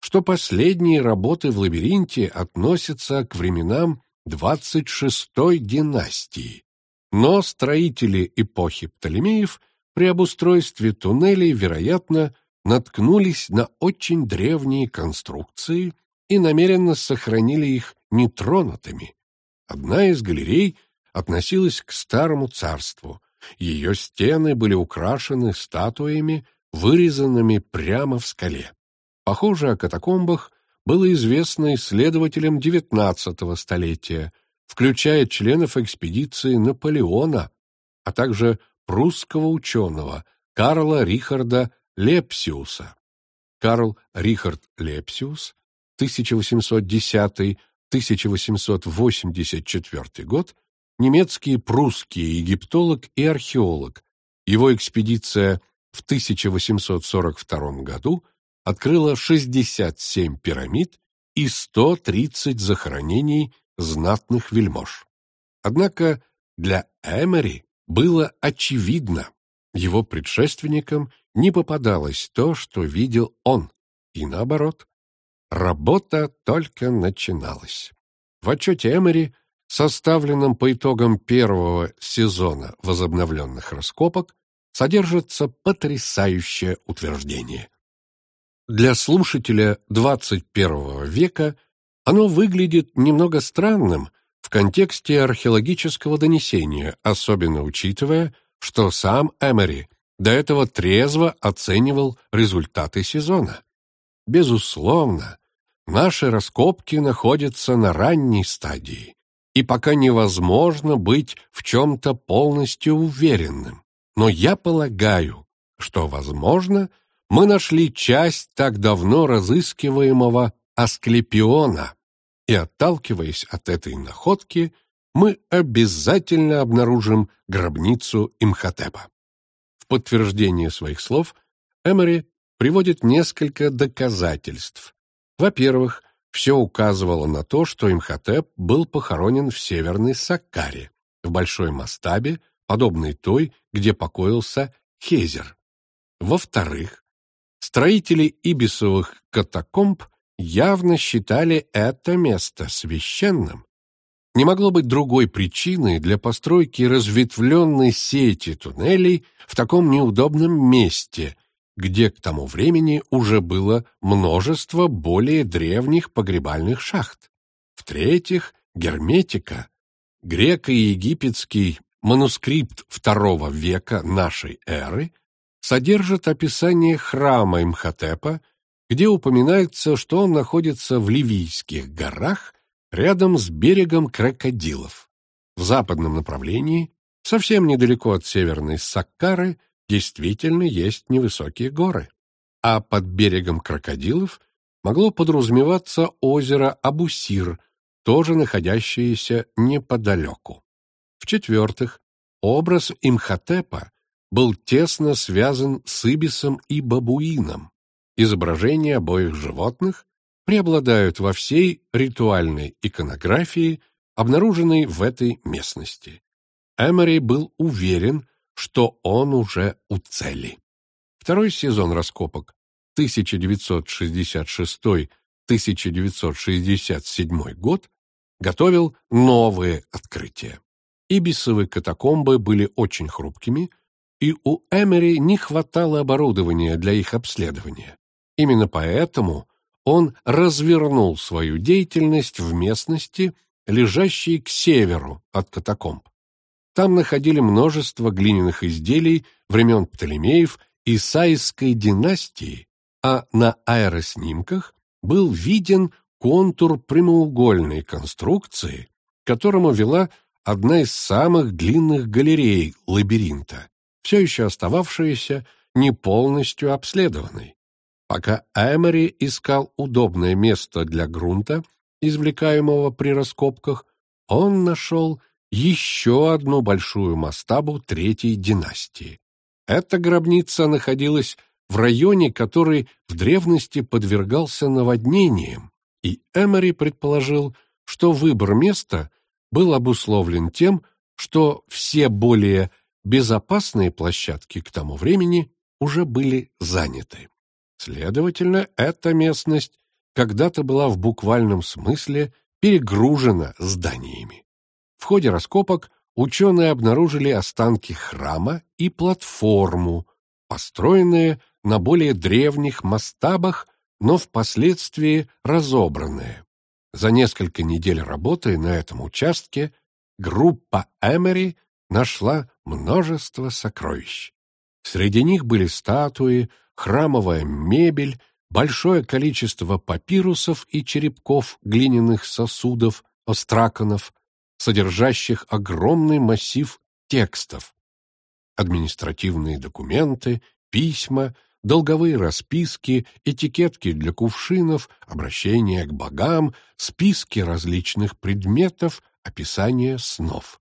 что последние работы в лабиринте относятся к временам 26-й династии, но строители эпохи Птолемеев при обустройстве туннелей, вероятно, наткнулись на очень древние конструкции и намеренно сохранили их нетронутыми. Одна из галерей относилась к Старому Царству. Ее стены были украшены статуями, вырезанными прямо в скале. Похоже, о катакомбах было известно исследователям XIX столетия, включая членов экспедиции Наполеона, а также прусского ученого Карла Рихарда Лепсиуса. Карл Рихард Лепсиус, 1810-1884 год, немецкий прусский египтолог и археолог. Его экспедиция в 1842 году открыла 67 пирамид и 130 захоронений знатных вельмож. Однако для Эмери было очевидно, его предшественникам не попадалось то, что видел он, и наоборот. Работа только начиналась. В отчете Эмери, составленном по итогам первого сезона возобновленных раскопок, содержится потрясающее утверждение. Для слушателя XXI века оно выглядит немного странным, в контексте археологического донесения, особенно учитывая, что сам Эмери до этого трезво оценивал результаты сезона. Безусловно, наши раскопки находятся на ранней стадии, и пока невозможно быть в чем-то полностью уверенным. Но я полагаю, что, возможно, мы нашли часть так давно разыскиваемого Асклепиона, и, отталкиваясь от этой находки, мы обязательно обнаружим гробницу Имхотепа. В подтверждение своих слов Эмори приводит несколько доказательств. Во-первых, все указывало на то, что Имхотеп был похоронен в Северной Саккаре, в большой мастабе, подобной той, где покоился Хезер. Во-вторых, строители ибисовых катакомб явно считали это место священным. Не могло быть другой причины для постройки разветвленной сети туннелей в таком неудобном месте, где к тому времени уже было множество более древних погребальных шахт. В-третьих, герметика, греко-египетский манускрипт II века нашей эры содержит описание храма Имхотепа где упоминается, что он находится в Ливийских горах рядом с берегом крокодилов. В западном направлении, совсем недалеко от северной Саккары, действительно есть невысокие горы. А под берегом крокодилов могло подразумеваться озеро Абусир, тоже находящееся неподалеку. В-четвертых, образ Имхотепа был тесно связан с Ибисом и Бабуином, Изображения обоих животных преобладают во всей ритуальной иконографии, обнаруженной в этой местности. Эмори был уверен, что он уже у цели. Второй сезон раскопок 1966-1967 год готовил новые открытия. Ибисовые катакомбы были очень хрупкими, и у Эмери не хватало оборудования для их обследования. Именно поэтому он развернул свою деятельность в местности, лежащий к северу от катакомб. Там находили множество глиняных изделий времен Птолемеев и Сайской династии, а на аэроснимках был виден контур прямоугольной конструкции, к которому вела одна из самых длинных галерей лабиринта, все еще остававшаяся не полностью обследованной. Пока Эмери искал удобное место для грунта, извлекаемого при раскопках, он нашел еще одну большую мастабу третьей династии. Эта гробница находилась в районе, который в древности подвергался наводнениям, и Эмери предположил, что выбор места был обусловлен тем, что все более безопасные площадки к тому времени уже были заняты. Следовательно, эта местность когда-то была в буквальном смысле перегружена зданиями. В ходе раскопок ученые обнаружили останки храма и платформу, построенные на более древних мастабах, но впоследствии разобранные. За несколько недель работы на этом участке группа Эмери нашла множество сокровищ. Среди них были статуи, храмовая мебель, большое количество папирусов и черепков глиняных сосудов, остраконов, содержащих огромный массив текстов, административные документы, письма, долговые расписки, этикетки для кувшинов, обращения к богам, списки различных предметов, описание снов.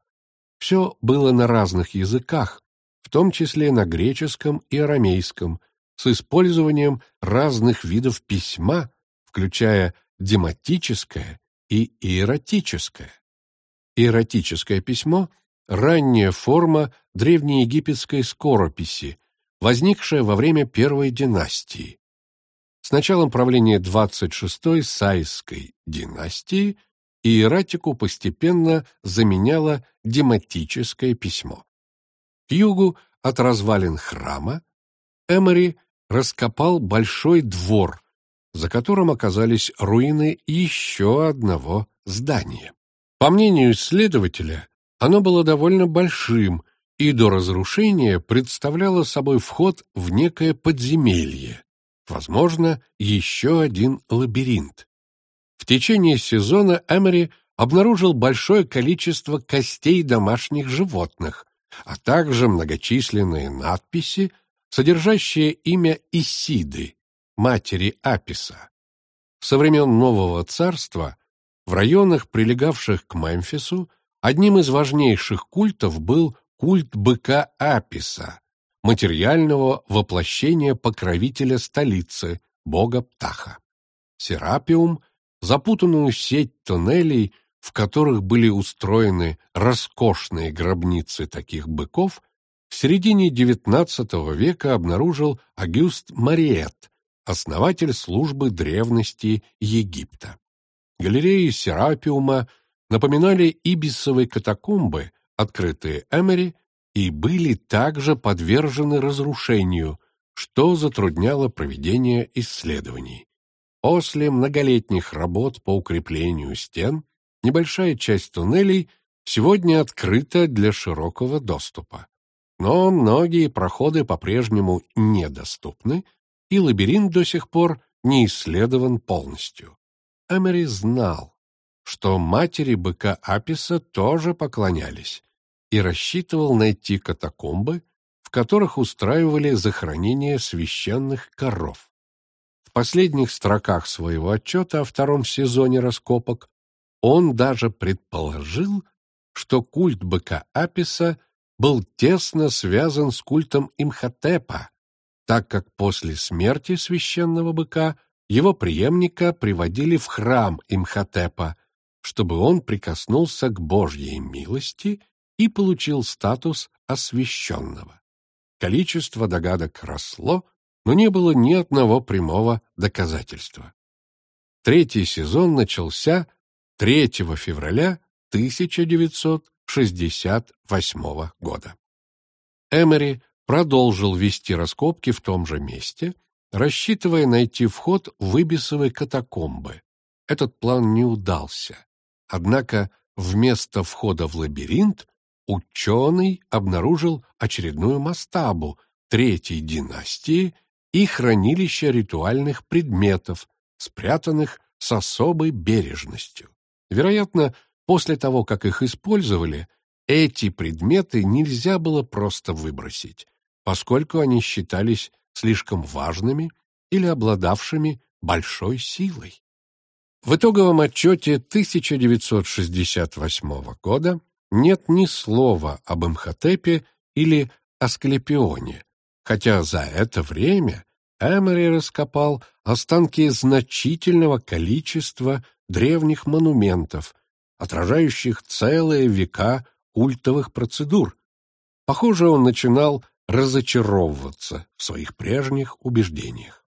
Все было на разных языках, в том числе на греческом и арамейском, с использованием разных видов письма, включая дематическое и иеротическое. Иеротическое письмо – ранняя форма древнеегипетской скорописи, возникшая во время первой династии. С началом правления 26-й Сайской династии иератику постепенно заменяло дематическое письмо. К югу от развалин храма Эмори раскопал большой двор, за которым оказались руины еще одного здания. По мнению исследователя, оно было довольно большим и до разрушения представляло собой вход в некое подземелье, возможно, еще один лабиринт. В течение сезона Эмери обнаружил большое количество костей домашних животных, а также многочисленные надписи, содержащее имя Исиды, матери Аписа. Со времен Нового Царства в районах, прилегавших к Мемфису, одним из важнейших культов был культ быка Аписа, материального воплощения покровителя столицы, бога Птаха. Серапиум, запутанную сеть тоннелей, в которых были устроены роскошные гробницы таких быков, в середине XIX века обнаружил Агюст Мариет, основатель службы древности Египта. Галереи Серапиума напоминали ибисовые катакомбы, открытые Эмери, и были также подвержены разрушению, что затрудняло проведение исследований. После многолетних работ по укреплению стен небольшая часть туннелей сегодня открыта для широкого доступа. Но многие проходы по-прежнему недоступны, и лабиринт до сих пор не исследован полностью. Эмери знал, что матери быка Аписа тоже поклонялись, и рассчитывал найти катакомбы, в которых устраивали захоронение священных коров. Последних строках своего отчета о втором сезоне раскопок он даже предположил, что культ быка Аписа был тесно связан с культом Имхотепа, так как после смерти священного быка его преемника приводили в храм Имхотепа, чтобы он прикоснулся к Божьей милости и получил статус освященного. Количество догадок росло, но не было ни одного прямого доказательства. Третий сезон начался 3 февраля 1968 года. Эмери продолжил вести раскопки в том же месте, рассчитывая найти вход в Ибисовые катакомбы. Этот план не удался. Однако вместо входа в лабиринт ученый обнаружил очередную мастабу третьей династии и хранилище ритуальных предметов, спрятанных с особой бережностью. Вероятно, после того, как их использовали, эти предметы нельзя было просто выбросить, поскольку они считались слишком важными или обладавшими большой силой. В итоговом отчете 1968 года нет ни слова об Имхотепе или Асклепионе, хотя за это время Эмери раскопал останки значительного количества древних монументов, отражающих целые века культовых процедур. Похоже, он начинал разочаровываться в своих прежних убеждениях.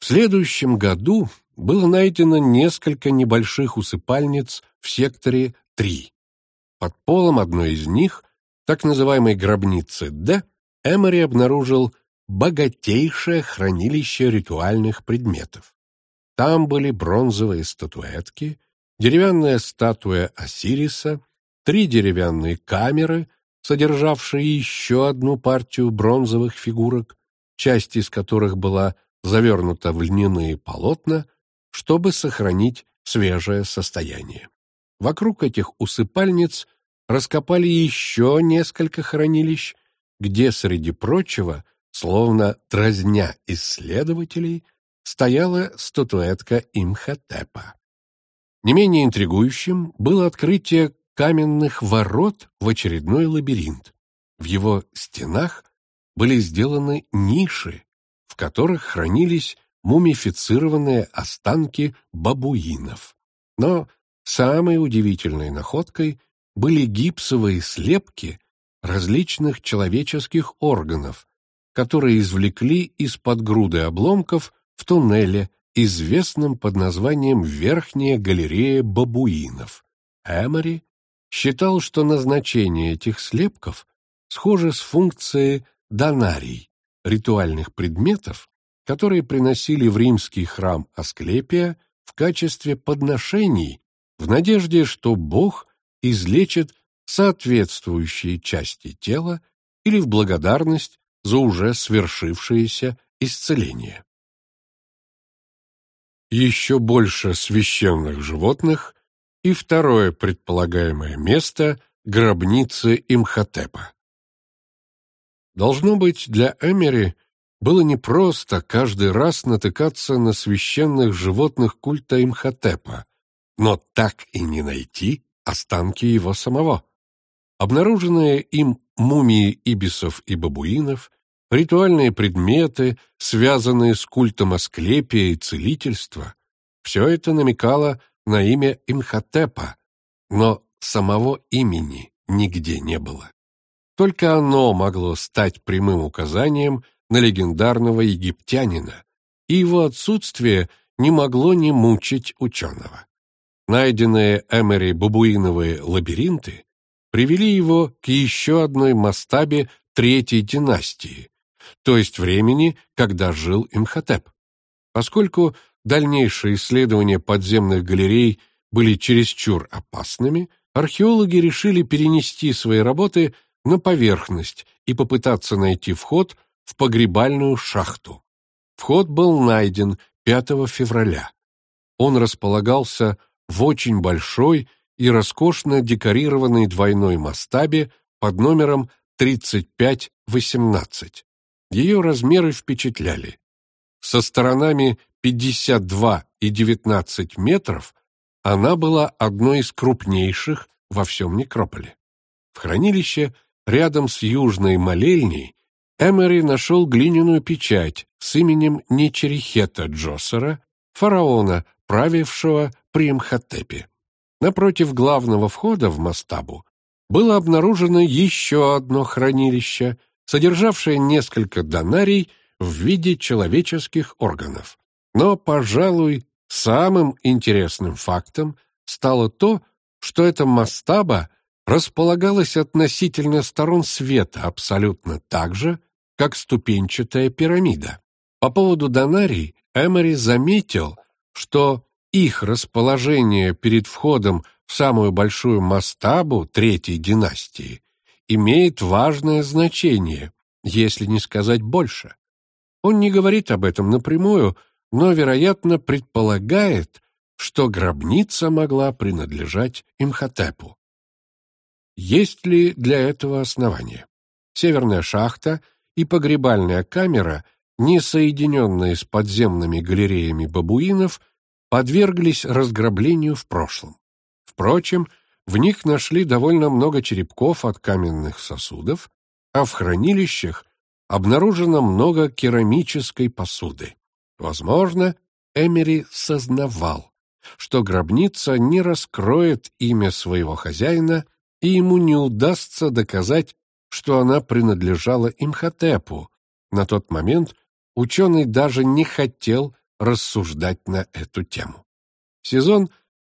В следующем году было найдено несколько небольших усыпальниц в секторе 3. Под полом одной из них, так называемой гробницы Д, Эмори обнаружил богатейшее хранилище ритуальных предметов. Там были бронзовые статуэтки, деревянная статуя Осириса, три деревянные камеры, содержавшие еще одну партию бронзовых фигурок, часть из которых была завернута в льняные полотна, чтобы сохранить свежее состояние. Вокруг этих усыпальниц раскопали еще несколько хранилищ, где, среди прочего, словно дразня исследователей, стояла статуэтка Имхотепа. Не менее интригующим было открытие каменных ворот в очередной лабиринт. В его стенах были сделаны ниши, в которых хранились мумифицированные останки бабуинов. Но самой удивительной находкой были гипсовые слепки различных человеческих органов, которые извлекли из-под груды обломков в туннеле, известном под названием Верхняя галерея бабуинов. Эмори считал, что назначение этих слепков схоже с функцией донарий, ритуальных предметов, которые приносили в римский храм Асклепия в качестве подношений в надежде, что Бог излечит соответствующие части тела или в благодарность за уже свершившееся исцеление. Еще больше священных животных и второе предполагаемое место – гробницы Имхотепа. Должно быть, для Эмери было непросто каждый раз натыкаться на священных животных культа Имхотепа, но так и не найти останки его самого. Обнаруженные им мумии ибисов и бабуинов, ритуальные предметы, связанные с культом Асклепия и целительства, все это намекало на имя Имхотепа, но самого имени нигде не было. Только оно могло стать прямым указанием на легендарного египтянина, и его отсутствие не могло не мучить ученого. Найденные Эмери бабуиновые лабиринты привели его к еще одной мастабе третьей династии, то есть времени, когда жил Имхотеп. Поскольку дальнейшие исследования подземных галерей были чересчур опасными, археологи решили перенести свои работы на поверхность и попытаться найти вход в погребальную шахту. Вход был найден 5 февраля. Он располагался в очень большой и роскошно декорированной двойной мастабе под номером 3518. Ее размеры впечатляли. Со сторонами 52 и 19 метров она была одной из крупнейших во всем некрополе. В хранилище рядом с южной молельней Эмери нашел глиняную печать с именем Нечерихета Джосера, фараона, правившего при Имхотепе. Напротив главного входа в Мастабу было обнаружено еще одно хранилище, содержавшее несколько донарий в виде человеческих органов. Но, пожалуй, самым интересным фактом стало то, что эта мастаба располагалась относительно сторон света абсолютно так же, как ступенчатая пирамида. По поводу донарий Эмори заметил, что их расположение перед входом самую большую мастабу Третьей династии, имеет важное значение, если не сказать больше. Он не говорит об этом напрямую, но, вероятно, предполагает, что гробница могла принадлежать Имхотепу. Есть ли для этого основания? Северная шахта и погребальная камера, не соединенные с подземными галереями бабуинов, подверглись разграблению в прошлом. Впрочем, в них нашли довольно много черепков от каменных сосудов, а в хранилищах обнаружено много керамической посуды. Возможно, Эмери сознавал, что гробница не раскроет имя своего хозяина, и ему не удастся доказать, что она принадлежала Имхотепу. На тот момент ученый даже не хотел рассуждать на эту тему. Сезон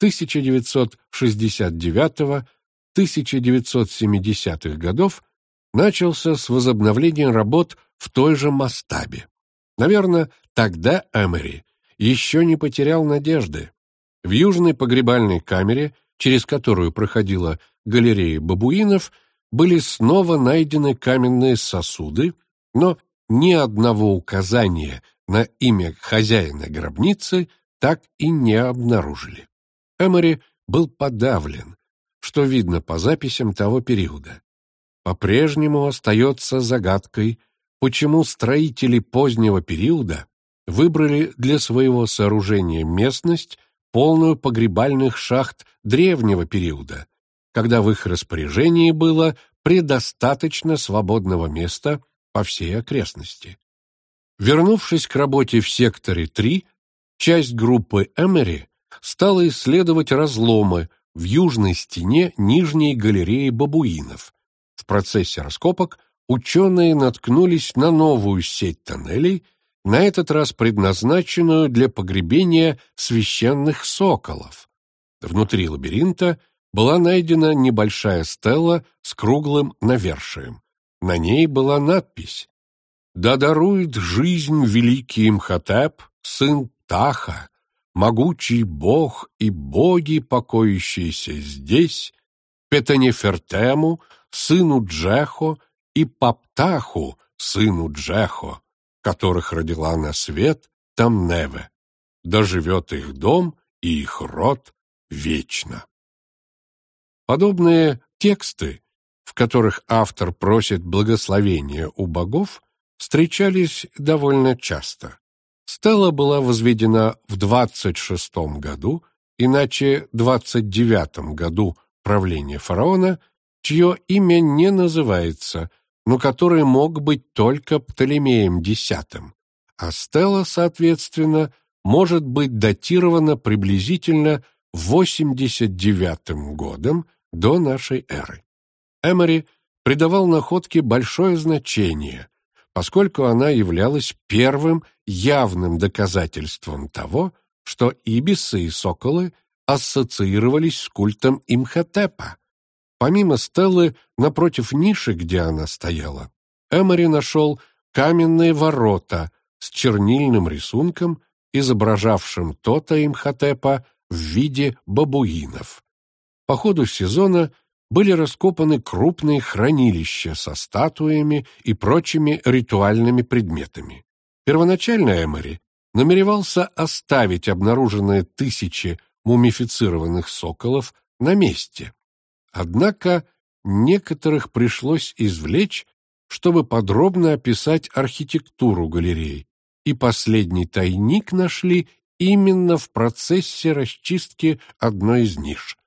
1969-1970-х годов начался с возобновления работ в той же масштабе. Наверное, тогда Эмери еще не потерял надежды. В южной погребальной камере, через которую проходила галерея бабуинов, были снова найдены каменные сосуды, но ни одного указания на имя хозяина гробницы так и не обнаружили. Эмори был подавлен, что видно по записям того периода. По-прежнему остается загадкой, почему строители позднего периода выбрали для своего сооружения местность, полную погребальных шахт древнего периода, когда в их распоряжении было предостаточно свободного места по всей окрестности. Вернувшись к работе в секторе 3, часть группы Эмери стала исследовать разломы в южной стене нижней галереи бабуинов. В процессе раскопок ученые наткнулись на новую сеть тоннелей, на этот раз предназначенную для погребения священных соколов. Внутри лабиринта была найдена небольшая стела с круглым навершием. На ней была надпись «Да дарует жизнь великий Имхотеп, сын Таха, могучий бог и боги, покоящиеся здесь, Петанефертему, сыну Джехо, и Паптаху, сыну Джехо, которых родила на свет Тамневе. Да живет их дом и их род вечно. Подобные тексты, в которых автор просит благословения у богов, встречались довольно часто. Стела была возведена в 26 году, иначе 29 году правления фараона, чье имя не называется, но который мог быть только Птолемеем X, а стела, соответственно, может быть датирована приблизительно 89 годом до нашей эры. Эмори придавал находке большое значение, поскольку она являлась первым явным доказательством того, что ибисы и соколы ассоциировались с культом Имхотепа. Помимо стелы, напротив ниши, где она стояла, Эмори нашел каменные ворота с чернильным рисунком, изображавшим то-то Имхотепа в виде бабуинов. По ходу сезона были раскопаны крупные хранилища со статуями и прочими ритуальными предметами. Первоначально Эмори намеревался оставить обнаруженные тысячи мумифицированных соколов на месте. Однако некоторых пришлось извлечь, чтобы подробно описать архитектуру галерей, и последний тайник нашли именно в процессе расчистки одной из ниш.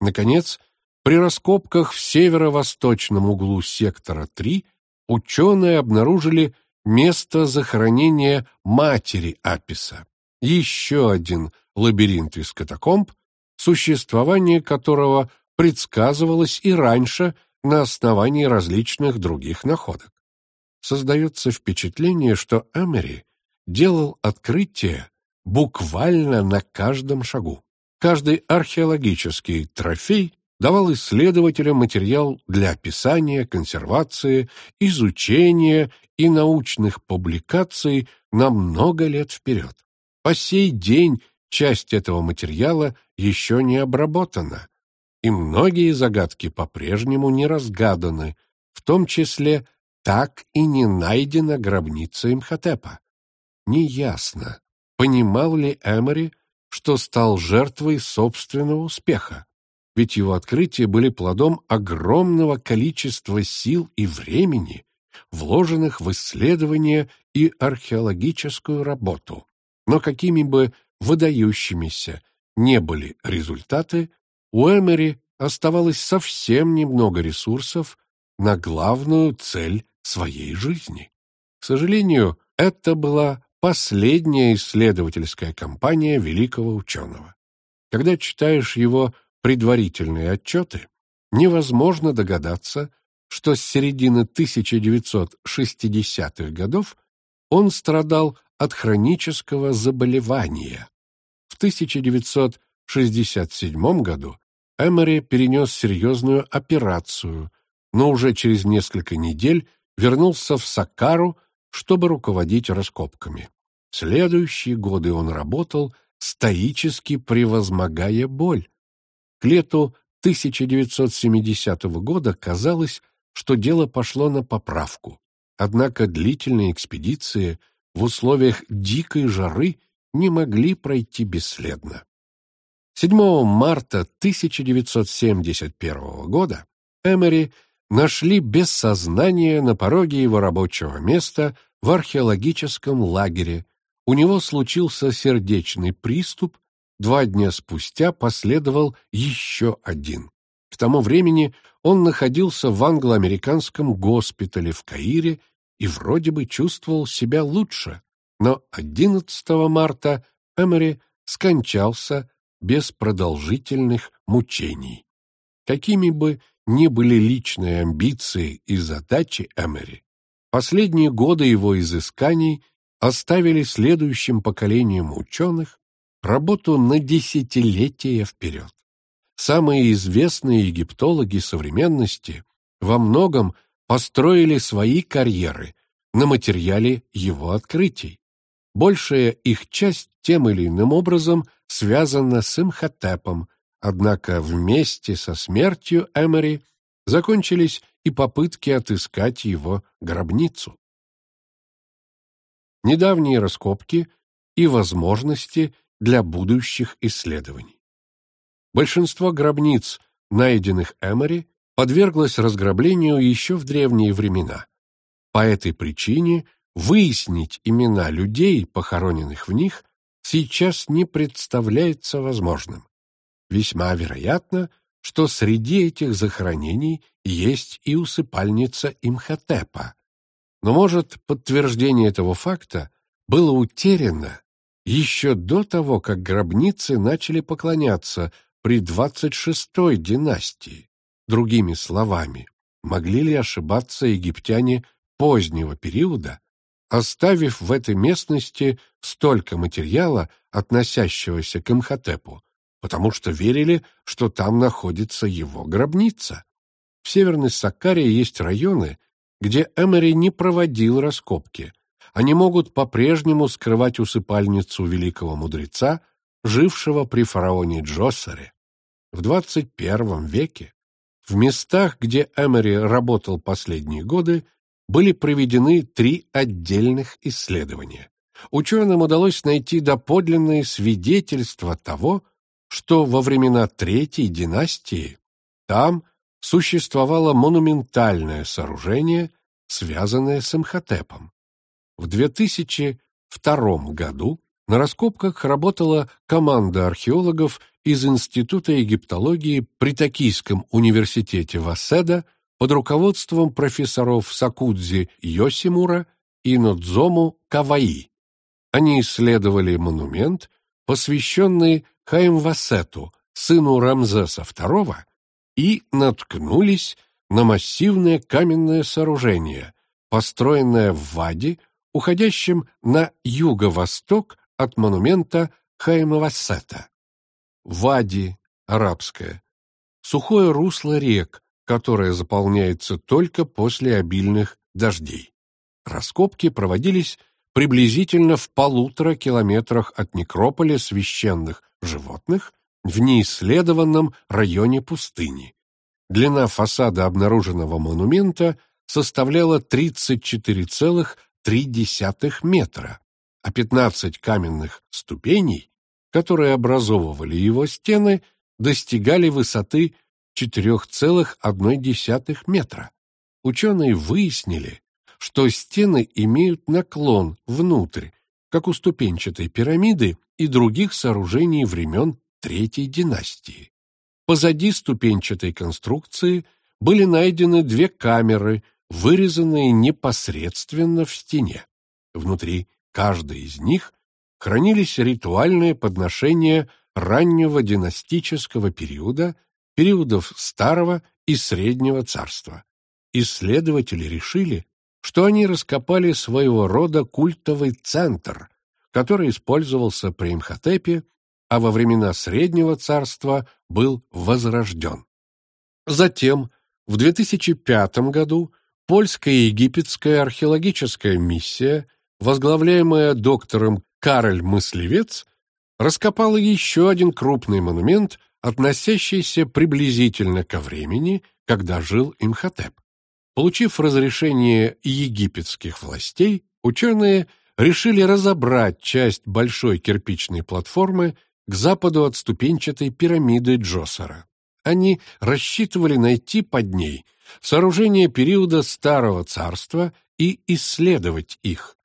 Наконец, при раскопках в северо-восточном углу сектора 3 ученые обнаружили место захоронения матери Аписа, еще один лабиринт из катакомб, существование которого предсказывалось и раньше на основании различных других находок. Создается впечатление, что Эмери делал открытия буквально на каждом шагу. Каждый археологический трофей давал исследователям материал для описания, консервации, изучения и научных публикаций на много лет вперед. По сей день часть этого материала еще не обработана, и многие загадки по-прежнему не разгаданы, в том числе так и не найдена гробница Имхотепа. Неясно, понимал ли Эмори, что стал жертвой собственного успеха, ведь его открытия были плодом огромного количества сил и времени, вложенных в исследования и археологическую работу. Но какими бы выдающимися не были результаты, у Эмери оставалось совсем немного ресурсов на главную цель своей жизни. К сожалению, это была последняя исследовательская кампания великого ученого. Когда читаешь его предварительные отчеты, невозможно догадаться, что с середины 1960-х годов он страдал от хронического заболевания. В 1967 году Эмори перенес серьезную операцию, но уже через несколько недель вернулся в Сакару, чтобы руководить раскопками. Следующие годы он работал, стоически превозмогая боль. К лету 1970 года казалось, что дело пошло на поправку. Однако длительные экспедиции в условиях дикой жары не могли пройти бесследно. 7 марта 1971 года Эмери нашли без сознания на пороге его рабочего места в археологическом лагере. У него случился сердечный приступ, два дня спустя последовал еще один. К тому времени он находился в англо-американском госпитале в Каире и вроде бы чувствовал себя лучше, но 11 марта Эмери скончался без продолжительных мучений. Какими бы ни были личные амбиции и задачи Эмери, последние годы его изысканий оставили следующим поколениям ученых работу на десятилетия вперед. Самые известные египтологи современности во многом построили свои карьеры на материале его открытий. Большая их часть тем или иным образом связана с Имхотепом, однако вместе со смертью Эмори закончились и попытки отыскать его гробницу. Недавние раскопки и возможности для будущих исследований. Большинство гробниц, найденных Эмори, подверглось разграблению еще в древние времена. По этой причине выяснить имена людей, похороненных в них, сейчас не представляется возможным. Весьма вероятно, что среди этих захоронений есть и усыпальница Имхотепа. Но, может, подтверждение этого факта было утеряно еще до того, как гробницы начали поклоняться при 26-й династии. Другими словами, могли ли ошибаться египтяне позднего периода, оставив в этой местности столько материала, относящегося к Имхотепу, потому что верили, что там находится его гробница. В Северной Саккарии есть районы, где Эмери не проводил раскопки. Они могут по-прежнему скрывать усыпальницу великого мудреца, жившего при фараоне Джосере. В 21 веке в местах, где Эмери работал последние годы, были проведены три отдельных исследования. Ученым удалось найти доподлинные свидетельства того, что во времена Третьей династии там существовало монументальное сооружение, связанное с Имхотепом. В 2002 году на раскопках работала команда археологов из Института египтологии при Токийском университете Васеда под руководством профессоров Сакудзи Йосимура и Нодзому Каваи. Они исследовали монумент, посвященный Хаимвасету, сыну Рамзеса II, и наткнулись на массивное каменное сооружение, построенное в Ваде, уходящем на юго-восток от монумента Хаймавасета. Вади, арабское, сухое русло рек, которая заполняется только после обильных дождей. Раскопки проводились приблизительно в полутора километрах от некрополя священных животных в неисследованном районе пустыни. Длина фасада обнаруженного монумента составляла 34,3 метра, а 15 каменных ступеней, которые образовывали его стены, достигали высоты 4,1 метра. Ученые выяснили, что стены имеют наклон внутрь, как у ступенчатой пирамиды и других сооружений времен Третьей династии. Позади ступенчатой конструкции были найдены две камеры, вырезанные непосредственно в стене. Внутри каждой из них хранились ритуальные подношения раннего династического периода, периодов Старого и Среднего царства. Исследователи решили, что они раскопали своего рода культовый центр, который использовался при Имхотепе а во времена Среднего Царства был возрожден. Затем, в 2005 году, польская египетская археологическая миссия, возглавляемая доктором Кароль Мыслевец, раскопала еще один крупный монумент, относящийся приблизительно ко времени, когда жил Имхотеп. Получив разрешение египетских властей, ученые решили разобрать часть большой кирпичной платформы к западу от ступенчатой пирамиды Джосера. Они рассчитывали найти под ней сооружения периода Старого Царства и исследовать их.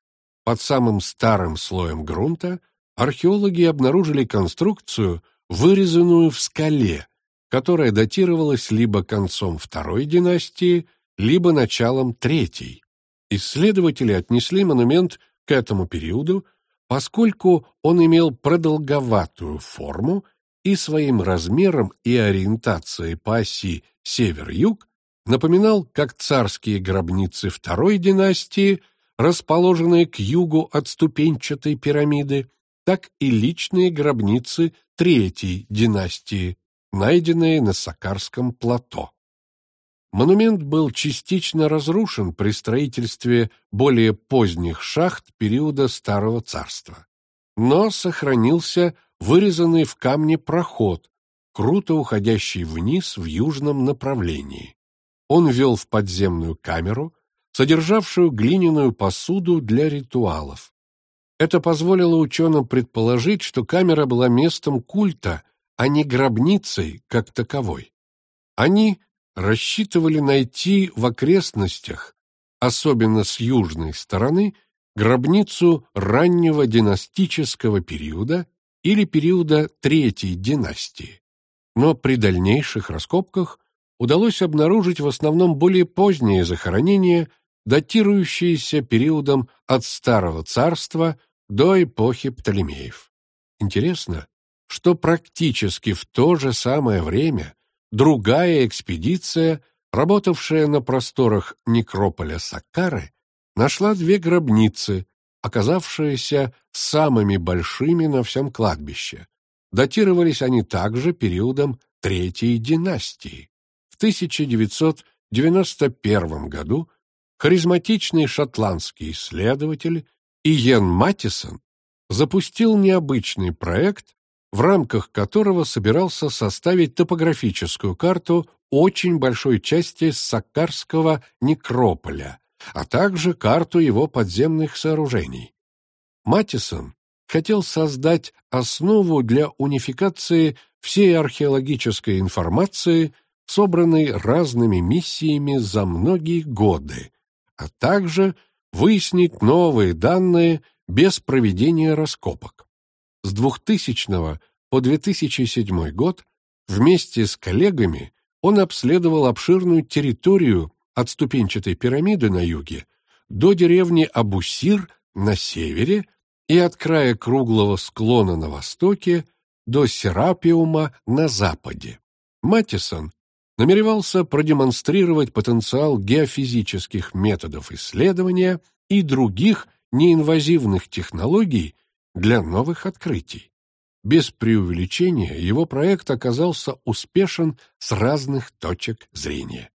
Под самым старым слоем грунта археологи обнаружили конструкцию, вырезанную в скале, которая датировалась либо концом второй династии, либо началом третьей. Исследователи отнесли монумент к этому периоду поскольку он имел продолговатую форму и своим размером и ориентацией по оси север-юг напоминал как царские гробницы второй династии, расположенные к югу от ступенчатой пирамиды, так и личные гробницы третьей династии, найденные на Сакарском плато. Монумент был частично разрушен при строительстве более поздних шахт периода Старого Царства, но сохранился вырезанный в камне проход, круто уходящий вниз в южном направлении. Он вел в подземную камеру, содержавшую глиняную посуду для ритуалов. Это позволило ученым предположить, что камера была местом культа, а не гробницей как таковой. Они рассчитывали найти в окрестностях, особенно с южной стороны, гробницу раннего династического периода или периода Третьей династии. Но при дальнейших раскопках удалось обнаружить в основном более поздние захоронения, датирующиеся периодом от Старого Царства до эпохи Птолемеев. Интересно, что практически в то же самое время Другая экспедиция, работавшая на просторах некрополя Саккары, нашла две гробницы, оказавшиеся самыми большими на всем кладбище. Датировались они также периодом Третьей династии. В 1991 году харизматичный шотландский исследователь Иен Маттисон запустил необычный проект, в рамках которого собирался составить топографическую карту очень большой части Саккарского некрополя, а также карту его подземных сооружений. Матисон хотел создать основу для унификации всей археологической информации, собранной разными миссиями за многие годы, а также выяснить новые данные без проведения раскопок. С 2000 по 2007 год вместе с коллегами он обследовал обширную территорию от ступенчатой пирамиды на юге до деревни Абусир на севере и от края круглого склона на востоке до Серапиума на западе. Маттисон намеревался продемонстрировать потенциал геофизических методов исследования и других неинвазивных технологий для новых открытий. Без преувеличения его проект оказался успешен с разных точек зрения.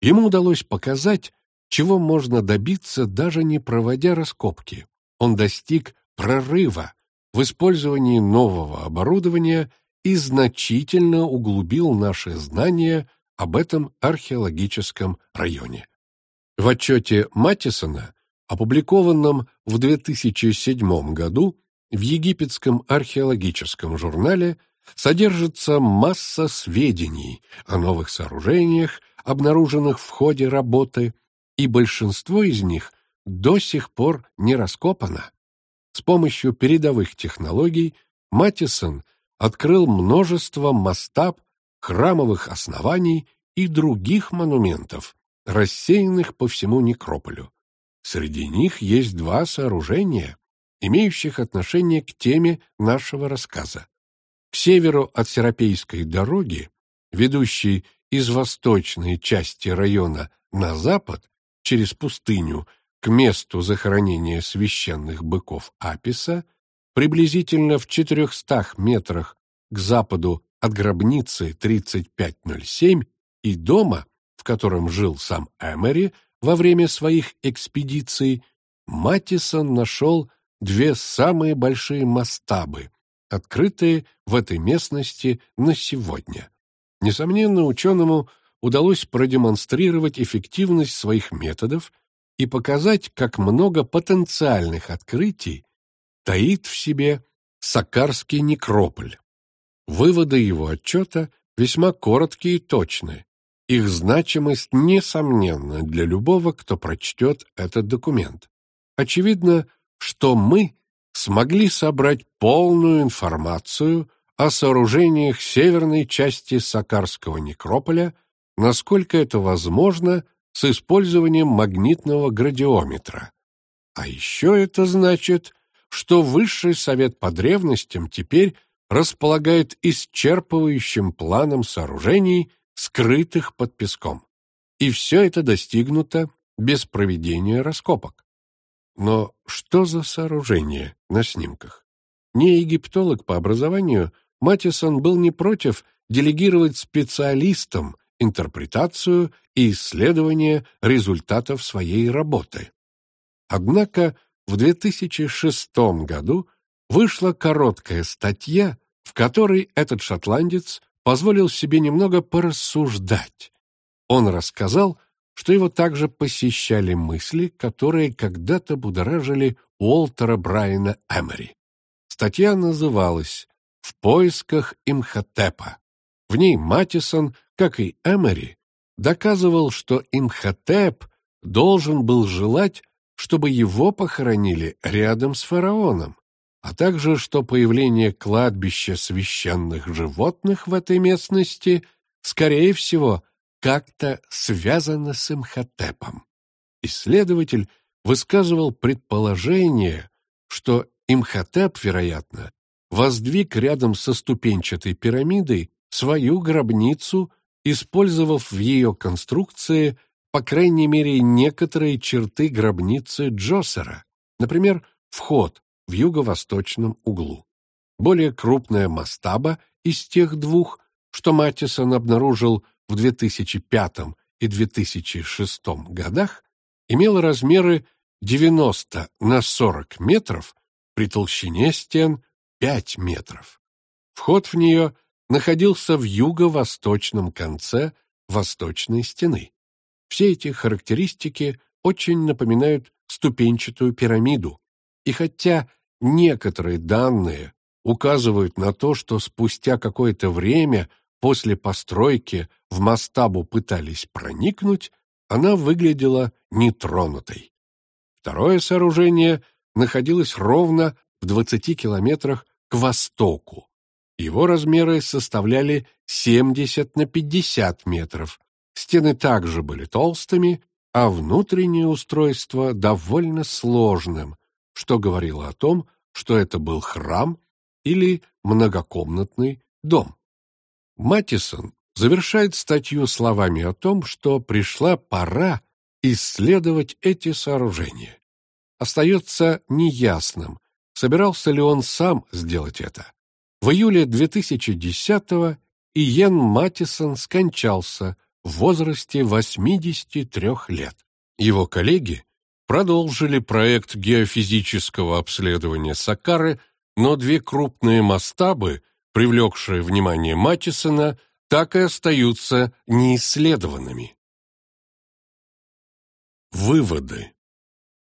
Ему удалось показать, чего можно добиться, даже не проводя раскопки. Он достиг прорыва в использовании нового оборудования и значительно углубил наши знания об этом археологическом районе. В отчете Маттисона, опубликованном в 2007 году в египетском археологическом журнале, содержится масса сведений о новых сооружениях, обнаруженных в ходе работы, и большинство из них до сих пор не раскопано. С помощью передовых технологий Маттисон открыл множество мастаб, храмовых оснований и других монументов, рассеянных по всему некрополю. Среди них есть два сооружения, имеющих отношение к теме нашего рассказа. К северу от Серапейской дороги, ведущей из восточной части района на запад, через пустыню, к месту захоронения священных быков Аписа, приблизительно в 400 метрах к западу от гробницы 3507 и дома, в котором жил сам Эмери во время своих экспедиций, Маттисон нашел две самые большие мастабы, открытые в этой местности на сегодня. Несомненно, ученому удалось продемонстрировать эффективность своих методов и показать, как много потенциальных открытий таит в себе Сакарский некрополь. Выводы его отчета весьма короткие и точные. Их значимость несомненна для любого, кто прочтет этот документ. Очевидно, что мы смогли собрать полную информацию о сооружениях северной части Сакарского некрополя, насколько это возможно с использованием магнитного градиометра. А еще это значит, что Высший Совет по древностям теперь располагает исчерпывающим планом сооружений, скрытых под песком. И все это достигнуто без проведения раскопок. Но что за сооружение на снимках? Не египтолог по образованию, Матисон был не против делегировать специалистам интерпретацию и исследование результатов своей работы. Однако в 2006 году вышла короткая статья, в которой этот шотландец позволил себе немного порассуждать. Он рассказал, что его также посещали мысли, которые когда-то будоражили Уолтера Брайана Эмери. Статья называлась «В поисках Имхотепа». В ней Матисон, как и Эмери, доказывал, что Имхотеп должен был желать, чтобы его похоронили рядом с фараоном, а также что появление кладбища священных животных в этой местности, скорее всего, как-то связано с Имхотепом. Исследователь высказывал предположение, что Имхотеп, вероятно, воздвиг рядом со ступенчатой пирамидой свою гробницу, использовав в ее конструкции, по крайней мере, некоторые черты гробницы Джосера, например, вход в юго-восточном углу. Более крупная мастаба из тех двух, что Маттисон обнаружил в 2005 и 2006 годах, имела размеры 90 на 40 метров при толщине стен 5 метров. Вход в нее находился в юго-восточном конце восточной стены. Все эти характеристики очень напоминают ступенчатую пирамиду, и хотя некоторые данные указывают на то, что спустя какое-то время после постройки в мастабу пытались проникнуть, она выглядела нетронутой. Второе сооружение находилось ровно в 20 километрах к востоку. Его размеры составляли 70 на 50 метров. Стены также были толстыми, а внутреннее устройство довольно сложным, что говорило о том, что это был храм или многокомнатный дом. Матисон завершает статью словами о том, что пришла пора исследовать эти сооружения. Остается неясным, собирался ли он сам сделать это. В июле 2010-го Иен Матисон скончался в возрасте 83 лет. Его коллеги продолжили проект геофизического обследования Сакары, но две крупные мастабы привлекшие внимание Матисона, так и остаются неисследованными. Выводы.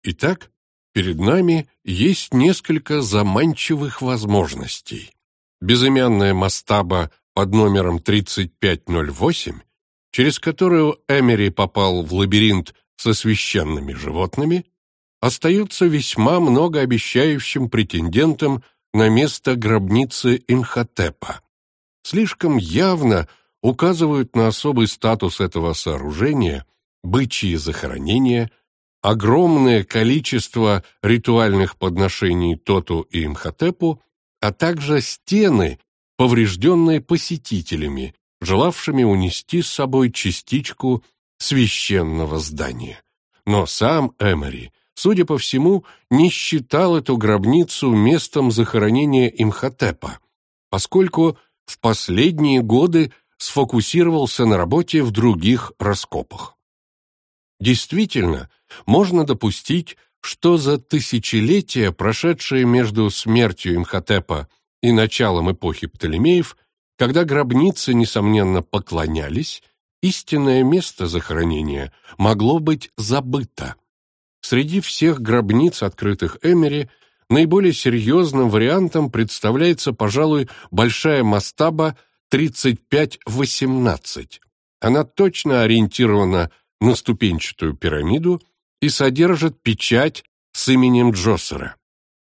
Итак, перед нами есть несколько заманчивых возможностей. Безымянная мастаба под номером 3508, через которую Эмери попал в лабиринт со священными животными, остаются весьма многообещающим претендентом на место гробницы Имхотепа. Слишком явно указывают на особый статус этого сооружения бычьи захоронения, огромное количество ритуальных подношений Тоту и Имхотепу, а также стены, поврежденные посетителями, желавшими унести с собой частичку священного здания. Но сам Эмори, судя по всему, не считал эту гробницу местом захоронения Имхотепа, поскольку в последние годы сфокусировался на работе в других раскопах. Действительно, можно допустить, что за тысячелетия, прошедшие между смертью Имхотепа и началом эпохи Птолемеев, когда гробницы, несомненно, поклонялись, истинное место захоронения могло быть забыто. Среди всех гробниц, открытых Эмери, наиболее серьезным вариантом представляется, пожалуй, большая мастаба 3518. Она точно ориентирована на ступенчатую пирамиду и содержит печать с именем Джоссера.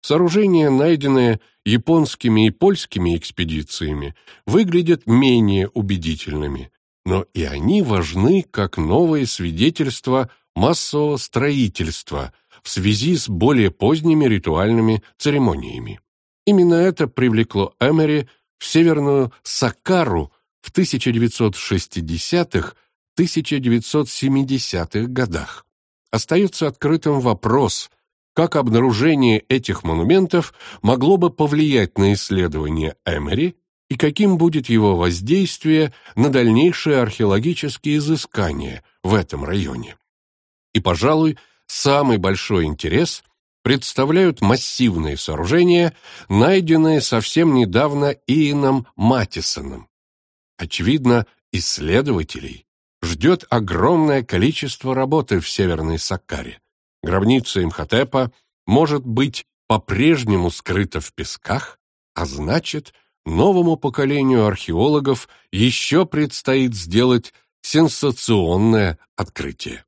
Сооружения, найденные японскими и польскими экспедициями, выглядят менее убедительными, но и они важны как новые свидетельства массового строительства в связи с более поздними ритуальными церемониями. Именно это привлекло Эмери в Северную Сакару в 1960-х 1970-х годах. Остается открытым вопрос, как обнаружение этих монументов могло бы повлиять на исследования Эмери и каким будет его воздействие на дальнейшие археологические изыскания в этом районе. И, пожалуй, самый большой интерес представляют массивные сооружения, найденные совсем недавно Иеном Матисоном. Очевидно, исследователей ждет огромное количество работы в Северной Саккаре. Гробница Имхотепа может быть по-прежнему скрыта в песках, а значит, новому поколению археологов еще предстоит сделать сенсационное открытие.